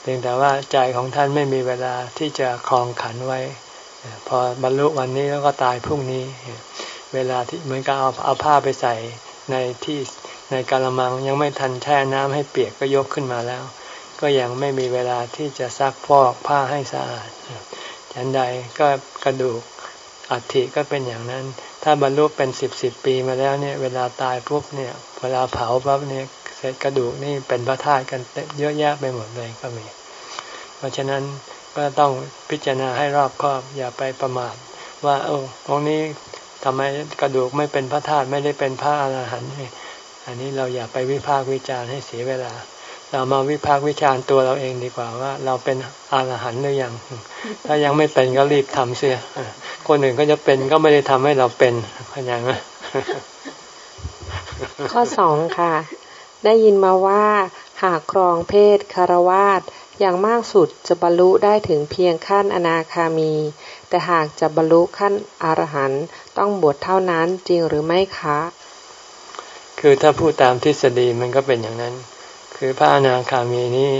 เพียงแต่ว่าใจของท่านไม่มีเวลาที่จะคลองขันไว้ พอบรรลุวันนี้แล้วก็ตายพรุ่งนี้ เวลาที่เหมือนกับเอาเอาผ้าไปใส่ในที่ในกระมังยังไม่ทันแช่น้ำให้เปียกก็ยกขึ้นมาแล้ว ก็ยังไม่มีเวลาที่จะซักฟอกผ้าให้สะอาดฉันใดก็กระดูกอัฐิก็เป็นอย่างนั้น ถ้าบรรลุเป็นสิบสิบปีมาแล้วเนี่ย เวลาตายปุ๊บเนี่ย เวลาเผาปั๊บเนี่ยเศษกระดูกนี่เป็นพระธาตุกันเยอะแยะไปหมดเลยก็มี เพราะฉะนั้นก็ต้องพิจารณาให้รอบคอบอย่าไปประมาทว่าโอ้ตรงนี้ทำไมกระดูกไม่เป็นพระธาตุไม่ได้เป็นพระอรหันต์อันนี้เราอย่าไปวิพากษ์วิจารณ์ให้เสียเวลา เรามาวิพากษ์วิจารณ์ตัวเราเองดีกว่าว่า เราเป็นอรหันต์หรือยัง ถ้ายังไม่เป็นก็รีบทำเสียคนอื่นก็จะเป็นก็ไม่ได้ทำให้เราเป็นเข้าใจไหมข้อสองค่ะ ได้ยินมาว่าหากครองเพศคารวาสอย่างมากสุดจะบรรลุได้ถึงเพียงขั้นอนาคามี แต่หากจะบรรลุขั้นอรหันต์ต้องบวชเท่านั้นจริงหรือไม่คะ คือถ้าพูดตามทฤษฎีมันก็เป็นอย่างนั้น คือพระอนาคามีนี้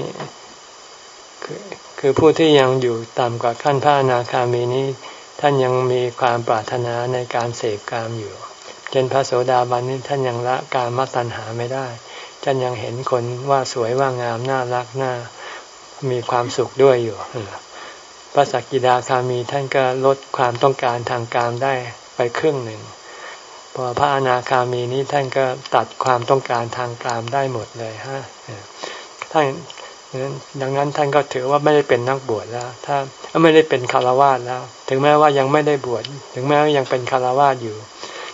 คือคือผู้ที่ยังอยู่ต่ำกว่าขั้นพระอนาคามีนี้ ท่านยังมีความปรารถนาในการเสพกามอยู่เช่นพระโสดาบันนี้ท่านยังละการมตัณหาไม่ได้ ท่านยังเห็นคนว่าสวยว่างามน่ารักน่ามีความสุขด้วยอยู่พระสักกิดาคามีท่านก็ลดความต้องการทางการได้ไปครึ่งหนึ่ง พอพระอนาคามีนี้ท่านก็ตัดความต้องการทางการได้หมดเลยฮะท่านดังนั้นท่านก็ถือว่าไม่ได้เป็นนักบวชแล้ว ถ้าไม่ได้เป็นคารวาสแล้ว ถึงแม้ว่ายังไม่ได้บวชถึงแม้ว่ายังเป็นคารวาสอยู่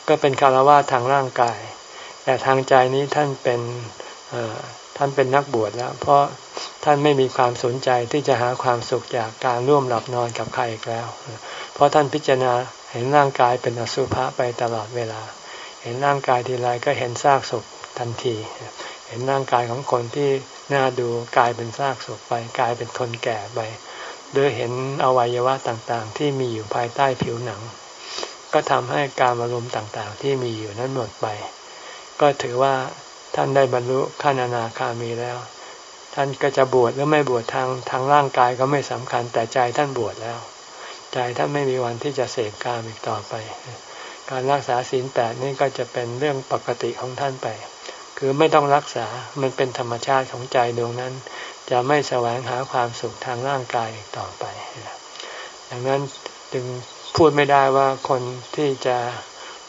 ก็เป็นคารวาสทางร่างกาย แต่ทางใจนี้ท่านเป็นท่านเป็นนักบวชแล้ว เพราะท่านไม่มีความสนใจที่จะหาความสุขจากการร่วมหลับนอนกับใครอีกแล้ว เพราะท่านพิจารณา เห็นร่างกายเป็นอสุภะไปตลอดเวลา เห็นร่างกายทีไรก็เห็นซากศพทันที เห็นร่างกายของคนที่น่าดูกลายเป็นซากศพไปกลายเป็นคนแก่ไปหรือเห็นอวัยวะต่างๆ ที่มีอยู่ภายใต้ผิวหนัง ก็ทำให้การอารมณ์ต่างๆ ที่มีอยู่นั้นหมดไป ก็ถือว่าท่านได้บรรลุขั้นอนาคามีแล้ว ท่านก็จะบวชหรือไม่บวชทางทางร่างกายก็ไม่สำคัญแต่ใจท่านบวชแล้ว ใจท่านไม่มีวันที่จะเสพกามอีกต่อไป การรักษาศีลแปดนี่ก็จะเป็นเรื่องปกติของท่านไป คือไม่ต้องรักษา มันเป็นธรรมชาติของใจดวงนั้น จะไม่แสวงหาความสุขทางร่างกายต่อไป ดังนั้นจึงพูดไม่ได้ว่าคนที่จะ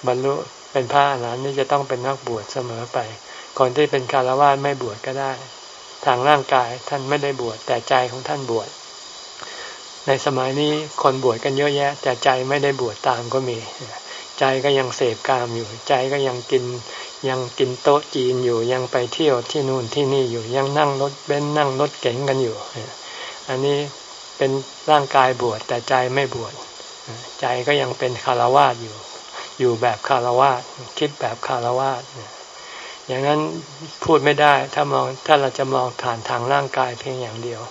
บรรลุเป็นพระอรหันต์นี่จะต้องเป็นนักบวชเสมอไป คนที่เป็นคารวะไม่บวชก็ได้ ทางร่างกายท่านไม่ได้บวชแต่ใจของท่านบวช ในสมัยนี้คนบวชกันเยอะแยะ แต่ใจไม่ได้บวชตามก็มี ใจก็ยังเสพกามอยู่ ใจก็ยังกินยังกินโต๊ะจีนอยู่ยังไปเที่ยวที่นู่นที่นี่อยู่ยังนั่งรถเบนซ์นั่งรถเก๋งกันอยู่ อันนี้เป็นร่างกายบวชแต่ใจไม่บวชใจก็ยังเป็นคารวาสอยู่ อยู่แบบคารวาสคิดแบบคารวาสอย่างนั้นพูดไม่ได้ถ้ามองถ้าเราจะมองผ่านทางร่างกายเพียงอย่างเดียว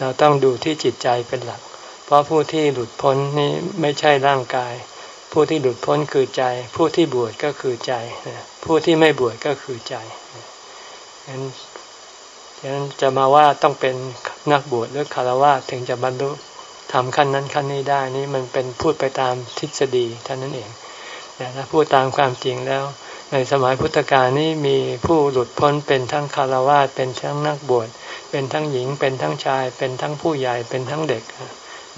เราต้องดูที่จิตใจเป็นหลัก เพราะผู้ที่หลุดพ้นนี่ไม่ใช่ร่างกาย ผู้ที่หลุดพ้นคือใจ ผู้ที่บวชก็คือใจ ผู้ที่ไม่บวชก็คือใจฉะนั้นฉะนั้นจะมาว่าต้องเป็นนักบวชหรือคารวะถึงจะบรรลุทำขั้นนั้นขั้นนี้ได้นี่มันเป็นพูดไปตามทฤษฎีเท่านั้นเองแต่ถ้าพูดตามความจริงแล้ว ในสมัยพุทธกาลนี้มีผู้หลุดพ้นเป็นทั้งคารวะเป็นทั้งนักบวช เป็นทั้งหญิง เป็นทั้งชาย เป็นทั้งผู้ใหญ่ เป็นทั้งเด็ก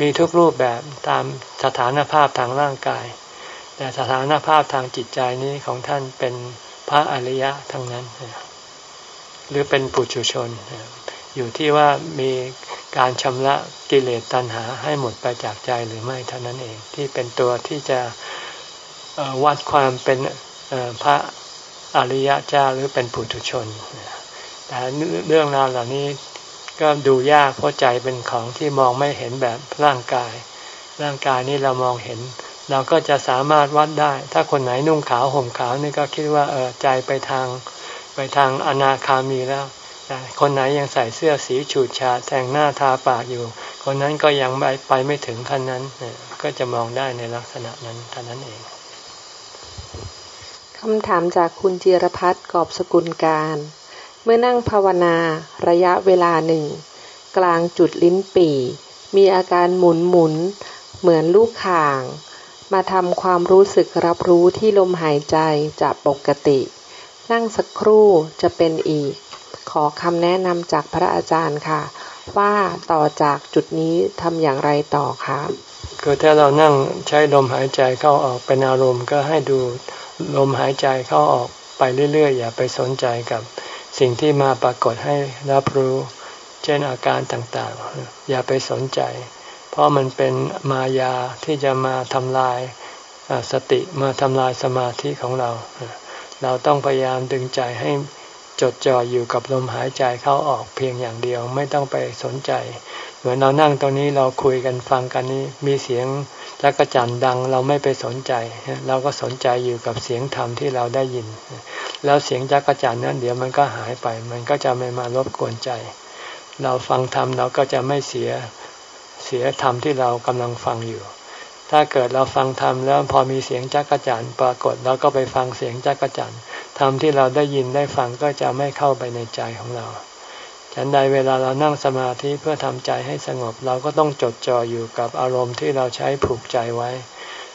มีทุกรูปแบบตามสถานภาพทางร่างกาย แต่สถานภาพทางจิตใจนี้ของท่านเป็นพระอริยะทั้งนั้น หรือเป็นปุถุชน อยู่ที่ว่ามีการชำระกิเลสตัณหาให้หมดไปจากใจหรือไม่เท่านั้นเองที่เป็นตัวที่จะวัดความเป็นพระอริยะเจ้าหรือเป็นปุถุชน แต่เรื่องราวเหล่านี้ก็ดูยากเพราะใจเป็นของที่มองไม่เห็นแบบร่างกาย ร่างกายนี้เรามองเห็น เราก็จะสามารถวัดได้ ถ้าคนไหนนุ่งขาวห่มขาวนี่ก็คิดว่าเออใจไปทางไปทางอนาคามีแล้วคนไหนยังใส่เสื้อสีฉูดฉาดแต่งหน้าทาปากอยู่ คนนั้นก็ยังไปไปไม่ถึงขั้นนั้น ก็จะมองได้ในลักษณะนั้นเท่านั้นเองคำถามจากคุณจิรพัฒน์กอบสกุลการ เมื่อนั่งภาวนาระยะเวลาหนึ่ง กลางจุดลิ้นปี่ มีอาการหมุนหมุน เหมือนลูกข่าง มาทำความรู้สึกรับรู้ที่ลมหายใจจากปกติ นั่งสักครู่จะเป็นอีก ขอคำแนะนำจากพระอาจารย์ค่ะ ว่าต่อจากจุดนี้ทำอย่างไรต่อคะคือถ้าเรานั่งใช้ลมหายใจเข้าออกเป็นอารมณ์ก็ให้ดูลมหายใจเข้าออกไปเรื่อยๆ อย่าไปสนใจกับ สิ่งที่มาปรากฏให้รับรู้ เช่นอาการต่างๆ อย่าไปสนใจ เพราะมันเป็นมายาที่จะมาทำลายสติมาทำลายสมาธิของเรา เราต้องพยายามดึงใจให้จดจ่ออยู่กับลมหายใจเข้าออกเพียงอย่างเดียวไม่ต้องไปสนใจ เหมือนเรานั่งตรงนี้เราคุยกันฟังกันนี้มีเสียง จักระจันดังเราไม่ไปสนใจ เราก็สนใจอยู่กับเสียงธรรมที่เราได้ยิน แล้วเสียงจักระจันนั้นเดี๋ยวมันก็หายไป มันก็จะไม่มารบกวนใจ เราฟังธรรมเราก็จะไม่เสียเสียธรรมที่เรากำลังฟังอยู่ ถ้าเกิดเราฟังธรรมแล้วพอมีเสียงจักระจันปรากฏเราก็ไปฟังเสียงจักระจันธรรมที่เราได้ยินได้ฟังก็จะไม่เข้าไปในใจของเรา ฉันใดเวลาเรานั่งสมาธิเพื่อทำใจให้สงบ เราก็ต้องจดจ่ออยู่กับอารมณ์ที่เราใช้ผูกใจไว้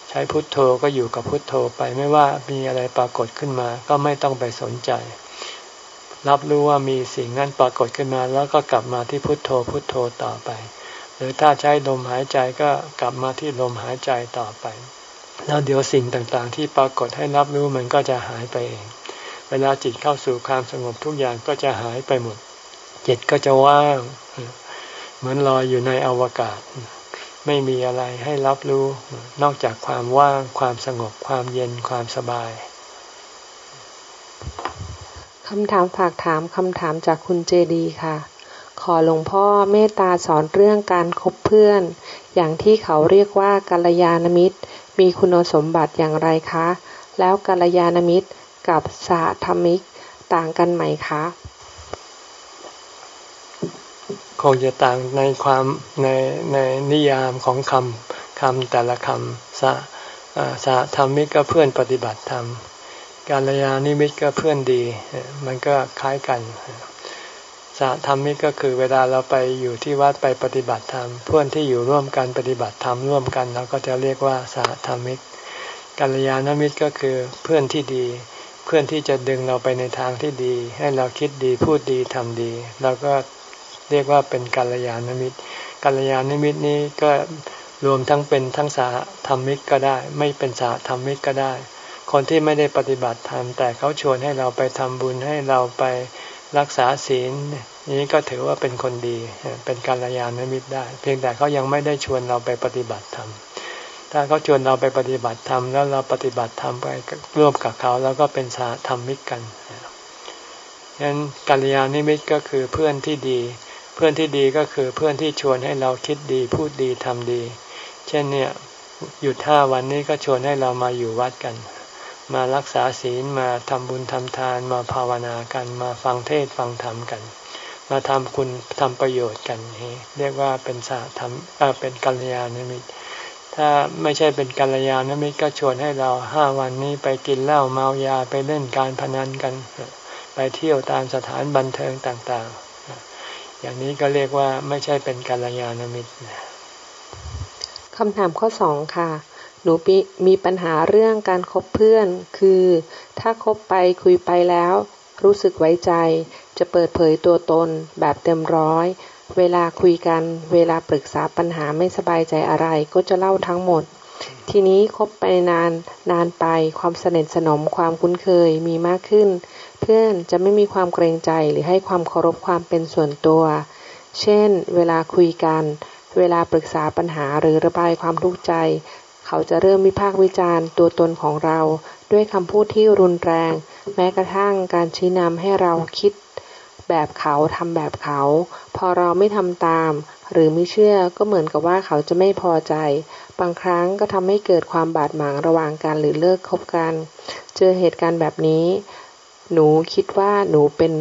ใช้พุทโธก็อยู่กับพุทโธไปไม่ว่ามีอะไรปรากฏขึ้นมาก็ไม่ต้องไปสนใจ รับรู้ว่ามีสิ่งนั้นปรากฏขึ้นมา แล้วก็กลับมาที่พุทโธพุทโธต่อไป หรือถ้าใช้ลมหายใจก็กลับมาที่ลมหายใจต่อไป แล้วเดี๋ยวสิ่งต่างๆ ที่ปรากฏให้รับรู้มันก็จะหายไปเอง เวลาจิตเข้าสู่ความสงบทุกอย่างก็จะหายไปหมด จิตก็จะว่าง เหมือนลอยอยู่ในอวกาศ ไม่มีอะไรให้รับรู้ นอกจากความว่าง ความสงบ ความเย็น ความสบายคำถามฝากถามคำถามจากคุณเจดีค่ะ ขอหลวงพ่อเมตตาสอนเรื่องการคบเพื่อน อย่างที่เขาเรียกว่ากัลยาณมิตร มีคุณสมบัติอย่างไรคะ แล้วกัลยาณมิตรกับสาธมิกต่างกันไหมคะ คงจะต่างในความในในนิยามของคำคำแต่ละคำสะสะธรรมิกก็เพื่อนปฏิบัติธรรมการยานิมิตก็เพื่อนดี มันก็คล้ายกันสะธรรมิกก็คือเวลาเราไปอยู่ที่วัดไปปฏิบัติธรรมเพื่อนที่อยู่ร่วมกันปฏิบัติธรรมร่วมกันเราก็จะเรียกว่าสะธรรมิกกัลยาณมิตรก็คือเพื่อนที่ดี เพื่อนที่จะดึงเราไปในทางที่ดี ให้เราคิดดีพูดดีทำดี เราก็ เรียกว่าเป็นกัลยาณมิตรกัลยาณมิตรนี้ก็รวมทั้งเป็นทั้งสาธรรมิกก็ได้ ไม่เป็นสาธรรมิกก็ได้ คนที่ไม่ได้ปฏิบัติธรรมแต่เขาชวนให้เราไปทำบุญให้เราไปรักษาศีลนี้ก็ถือว่าเป็นคนดี เป็นการยานมิตรได้ เพียงแต่เขายังไม่ได้ชวนเราไปปฏิบัติธรรม ถ้าเขาชวนเราไปปฏิบัติธรรมแล้วเราปฏิบัติธรรมไปร่วมกับเขาแล้วก็เป็นสาธรรมิกกันฉะนั้นกัลยาณมิตรก็คือเพื่อนที่ดี เพื่อนที่ดีก็คือเพื่อนที่ชวนให้เราคิดดีพูดดีทำดี เช่นเนี่ยหยุดห้าวันนี้ก็ชวนให้เรามาอยู่วัดกัน มารักษาศีลมาทำบุญทำทาน มาภาวนากัน มาฟังเทศฟังธรรมกัน มาทำคุณทำประโยชน์กันนี่เรียกว่าเป็นสาธรรมเป็นกัลยาณมิตรถ้าไม่ใช่เป็นกัลยาณมิตรก็ชวนให้เราห้าวันนี้ไปกินเหล้าเมายาไปเล่นการพนันกัน ไปเที่ยวตามสถานบันเทิงต่างๆ อย่างนี้ก็เรียกว่าไม่ใช่เป็นกัลยาณมิตรคำถามข้อสองค่ะ หนูมีปัญหาเรื่องการคบเพื่อน คือ ถ้าคบไปคุยไปแล้ว รู้สึกไว้ใจ จะเปิดเผยตัวตนแบบเต็มร้อย เวลาคุยกัน เวลาปรึกษาปัญหาไม่สบายใจอะไร ก็จะเล่าทั้งหมด ทีนี้คบไปนานนานไปความสนิทสนมความคุ้นเคยมีมากขึ้น เพื่อนจะไม่มีความเกรงใจหรือให้ความเคารพความเป็นส่วนตัว เช่น เวลาคุยกัน เวลาปรึกษาปัญหาหรือระบายความทุกข์ใจ เขาจะเริ่มวิพากษ์วิจารณ์ตัวตนของเรา ด้วยคำพูดที่รุนแรง แม้กระทั่งการชี้นำให้เราคิดแบบเขาทำแบบเขา พอเราไม่ทำตาม หรือไม่เชื่อก็เหมือนกับว่าเขาจะไม่พอใจ บางครั้งก็ทำให้เกิดความบาดหมางระหว่างกันหรือเลิกคบกัน เจอเหตุการณ์แบบนี้ หนูคิดว่าหนูเป็น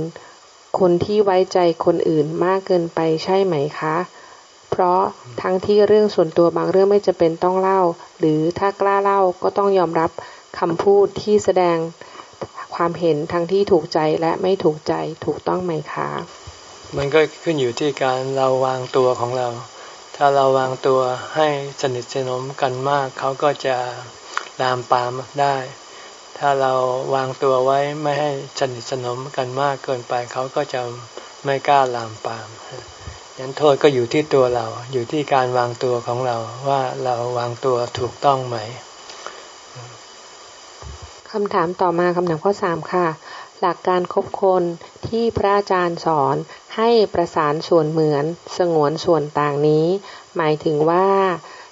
คนที่ไว้ใจคนอื่นมากเกินไปใช่ไหมคะ เพราะทั้งที่เรื่องส่วนตัวบางเรื่องไม่จะเป็นต้องเล่า หรือถ้ากล้าเล่าก็ต้องยอมรับคำพูดที่แสดงความเห็นทั้งที่ถูกใจและไม่ถูกใจถูกต้องไหมคะ มันก็ขึ้นอยู่ที่การเราวางตัวของเรา ถ้าเราวางตัวให้สนิทสนมกันมาก เขาก็จะลามปามได้ ถ้าเราวางตัวไว้ไม่ให้สนิทสนมกันมากเกินไป เขาก็จะไม่กล้าลามปามยันโทษก็อยู่ที่ตัวเรา อยู่ที่การวางตัวของเราว่าเราวางตัวถูกต้องไหมคำถามต่อมาคำถามข้อสามค่ะ หลักการคบคนที่พระอาจารย์สอน ให้ประสานส่วนเหมือนสงวนส่วนต่างนี้ หมายถึงว่า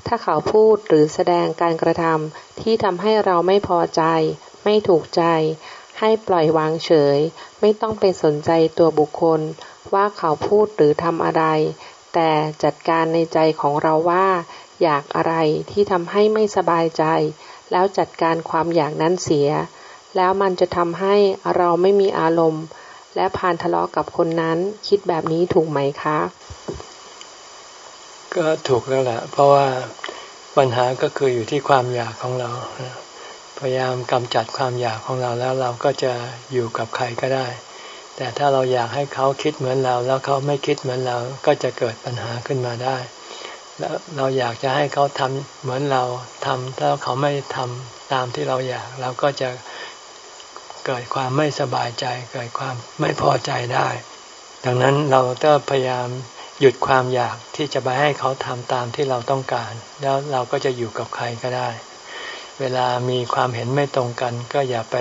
ถ้าเขาพูดหรือแสดงการกระทำที่ทำให้เราไม่พอใจ ไม่ถูกใจ ให้ปล่อยวางเฉย ไม่ต้องไปสนใจตัวบุคคล ว่าเขาพูดหรือทำอะไร แต่จัดการในใจของเราว่า อยากอะไรที่ทำให้ไม่สบายใจ แล้วจัดการความอยากนั้นเสีย แล้วมันจะทำให้เราไม่มีอารมณ์ และผ่านทะเลาะกับคนนั้น คิดแบบนี้ถูกไหมคะ ก็ถูกแล้วแหละ เพราะว่าปัญหาก็คืออยู่ที่ความอยากของเรา พยายามกำจัดความอยากของเราแล้วเราก็จะอยู่กับใครก็ได้ แต่ถ้าเราอยากให้เขาคิดเหมือนเรา แล้วเขาไม่คิดเหมือนเรา ก็จะเกิดปัญหาขึ้นมาได้ แล้วเราอยากจะให้เขาทำเหมือนเราทำถ้าเขาไม่ทำตามที่เราอยาก เราก็จะ เกิดความไม่สบายใจ เกิดความไม่พอใจได้ ดังนั้นเราต้องพยายามหยุดความอยากที่จะไปให้เขาทำตามที่เราต้องการ แล้วเราก็จะอยู่กับใครก็ได้ เวลามีความเห็นไม่ตรงกัน ก็อย่าไป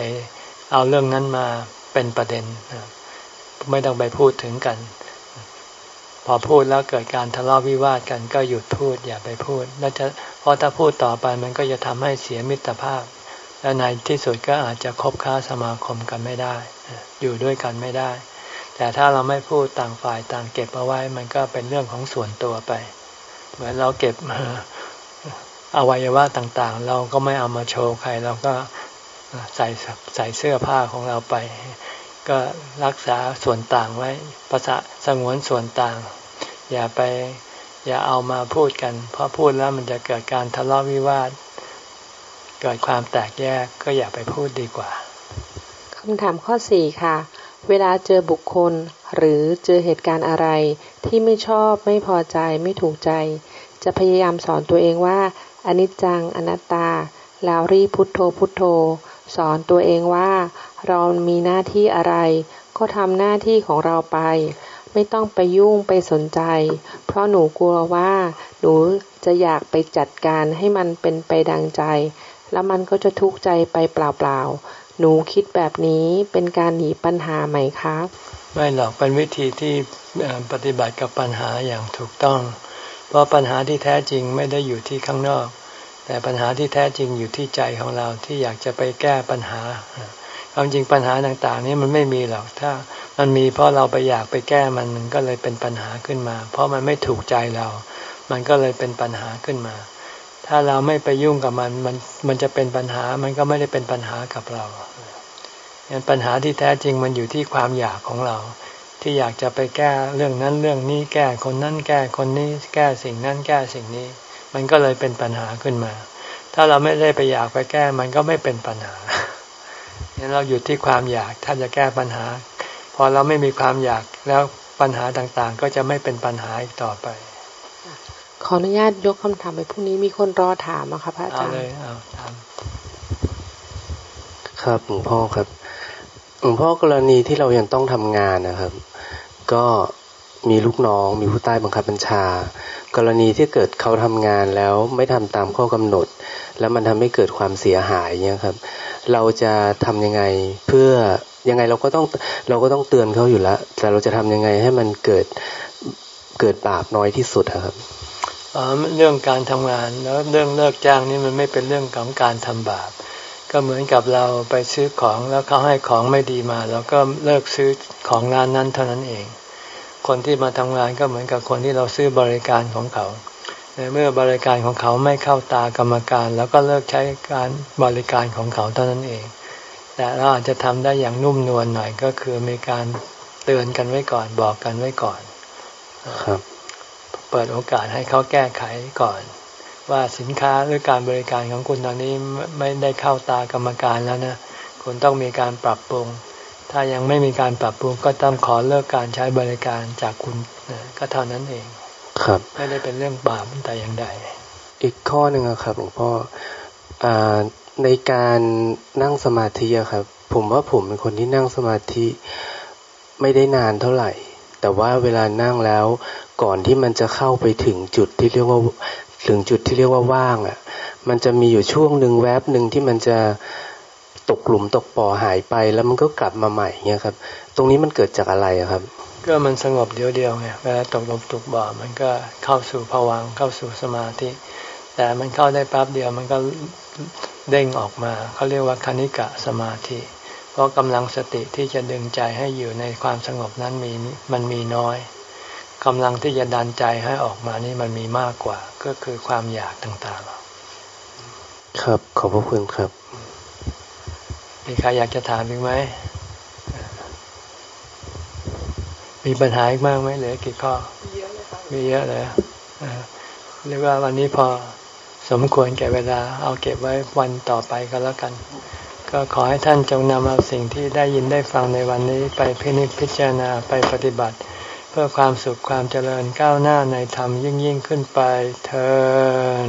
เอาเรื่องนั้นมาเป็นประเด็น ไม่ต้องไปพูดถึงกัน พอพูดแล้วเกิดการทะเลาะวิวาทกันก็หยุดพูดอย่าไปพูดแล้วจะเพราะถ้าพูดต่อไปมันก็จะทำให้เสียมิตรภาพ และในที่สุดก็อาจจะคบค้าสมาคมกันไม่ได้ อยู่ด้วยกันไม่ได้ แต่ถ้าเราไม่พูดต่างฝ่ายต่างเก็บเอาไว้ มันก็เป็นเรื่องของส่วนตัวไป เหมือนเราเก็บอวัยวะต่างๆ เราก็ไม่เอามาโชว์ใครเราก็ใส่ใส่เสื้อผ้าของเราไป ก็รักษาส่วนต่างไว้ภาษาสงวนส่วนต่าง อย่าไปอย่าเอามาพูดกัน เพราะพูดแล้วมันจะเกิดการทะเลาะวิวาท เกิดความแตกแยกก็อย่าไปพูดดีกว่าคำถามข้อสี่ค่ะ เวลาเจอบุคคล หรือเจอเหตุการณ์อะไร ที่ไม่ชอบไม่พอใจไม่ถูกใจ จะพยายามสอนตัวเองว่าอนิจจังอนัตตาแล้วรีพุทโธพุทโธ สอนตัวเองว่า เรามีหน้าที่อะไร ก็ทำหน้าที่ของเราไป ไม่ต้องไปยุ่งไปสนใจ เพราะหนูกลัวว่า หนูจะอยากไปจัดการให้มันเป็นไปดังใจ แล้วมันก็จะทุกข์ใจไปเปล่าๆ หนูคิดแบบนี้เป็นการหนีปัญหาไหมครับไม่หรอกเป็นวิธีที่ปฏิบัติกับปัญหาอย่างถูกต้อง เพราะปัญหาที่แท้จริงไม่ได้อยู่ที่ข้างนอก แต่ปัญหาที่แท้จริงอยู่ที่ใจของเราที่อยากจะไปแก้ปัญหาความจริงปัญหาต่างๆ นี้มันไม่มีหรอกถ้ามันมีเพราะเราไปอยากไปแก้มันมันก็เลยเป็นปัญหาขึ้นมา เพราะมันไม่ถูกใจเรา มันก็เลยเป็นปัญหาขึ้นมา ถ้าเราไม่ไปยุ่งกับมันมันมันจะเป็นปัญหา มันก็ไม่ได้เป็นปัญหากับเรางั้นปัญหาที่แท้จริงมันอยู่ที่ความอยากของเรา ที่อยากจะไปแก้เรื่องนั้นเรื่องนี้แก้คนนั้นแก้คนนี้ แก้สิ่งนั้นแก้สิ่งนี้ มันก็เลยเป็นปัญหาขึ้นมา ถ้าเราไม่ได้ไปอยากไปแก้ มันก็ไม่เป็นปัญหางั้นเราอยู่ที่ความอยากถ้าจะแก้ปัญหา พอเราไม่มีความอยากแล้วปัญหาต่างๆ ก็จะไม่เป็นปัญหาอีกต่อไป ขออนุญาตยกคำถามไปพรุ่งนี้มีคนรอถามอะค่ะพระอาจารย์เอาเลยเอาถามครับหลวงพ่อครับหลวงพ่อกรณีที่เรายังต้องทำงานนะครับ ก็มีลูกน้องมีผู้ใต้บังคับบัญชา กรณีที่เกิดเขาทำงานแล้วไม่ทำตามข้อกำหนด แล้วมันทำให้เกิดความเสียหายเนี่ยครับ เราจะทำยังไงเพื่อยังไงเราก็ต้องเราก็ต้องเตือนเขาอยู่แล้ว แต่เราจะทำยังไงให้มันเกิดเกิดบาปน้อยที่สุดครับ เรื่องการทำงานแล้วเรื่องเลิกจ้างนี่มันไม่เป็นเรื่องของการทำบาป ก็เหมือนกับเราไปซื้อของแล้วเขาให้ของไม่ดีมาเราก็เลิกซื้อของร้านนั้นเท่านั้นเอง คนที่มาทำงานก็เหมือนกับคนที่เราซื้อบริการของเขาในเมื่อบริการของเขาไม่เข้าตากรรมการ แล้วก็เลิกใช้การบริการของเขาเท่านั้นเอง แต่เราอาจจะทำได้อย่างนุ่มนวลหน่อยก็คือมีการเตือนกันไว้ก่อนบอกกันไว้ก่อน ครับ เปิดโอกาสให้เขาแก้ไขก่อน ว่าสินค้าหรือการบริการของคุณตอนนี้ไม่ได้เข้าตากรรมการแล้วนะคุณต้องมีการปรับปรุง ถ้ายังไม่มีการปรับปรุงก็ต้องขอเลิกการใช้บริการจากคุณก็เท่านั้นเอง ครับไม่ได้เป็นเรื่องบาปแต่อย่างใดอีกข้อหนึ่งครับหลวงพ่ออในการนั่งสมาธิครับ ผมว่าผมเป็นคนที่นั่งสมาธิไม่ได้นานเท่าไหร่ แต่ว่าเวลานั่งแล้ว ก่อนที่มันจะเข้าไปถึงจุดที่เรียกว่าถึงจุดที่เรียกว่าว่างอะ มันจะมีอยู่ช่วงหนึ่งแวบหนึ่งที่มันจะตกหลุมตกป่อหายไป แล้วมันก็กลับมาใหม่เนี่ยครับ ตรงนี้มันเกิดจากอะไรครับ ก็มันสงบเดียวเดียวไงเวลาตกหลุมตกบ่อมันก็เข้าสู่ภวังเข้าสู่สมาธิ แต่มันเข้าได้แป๊บเดียวมันก็เด้งออกมาเขาเรียกว่าคณิกะสมาธิ เพราะกำลังสติที่จะดึงใจให้อยู่ในความสงบนั้นมีมันมีน้อย กำลังที่จะดันใจให้ออกมานี่มันมีมากกว่า ก็คือความอยากต่างๆ ครับ ขอบพระคุณครับ มีใครอยากจะถามอีกไหม มีปัญหาอีกมากไหมเหลือกี่ข้อ มีเยอะเลยเรียกว่าวันนี้พอสมควรแก่เวลา เอาเก็บไว้วันต่อไปก็แล้วกัน ก็ขอให้ท่านจงนำเอาสิ่งที่ได้ยินได้ฟังในวันนี้ไปพินิจพิจารณาไปปฏิบัติ เพื่อความสุขความเจริญก้าวหน้าในธรรมยิ่งยิ่งขึ้นไปเทอ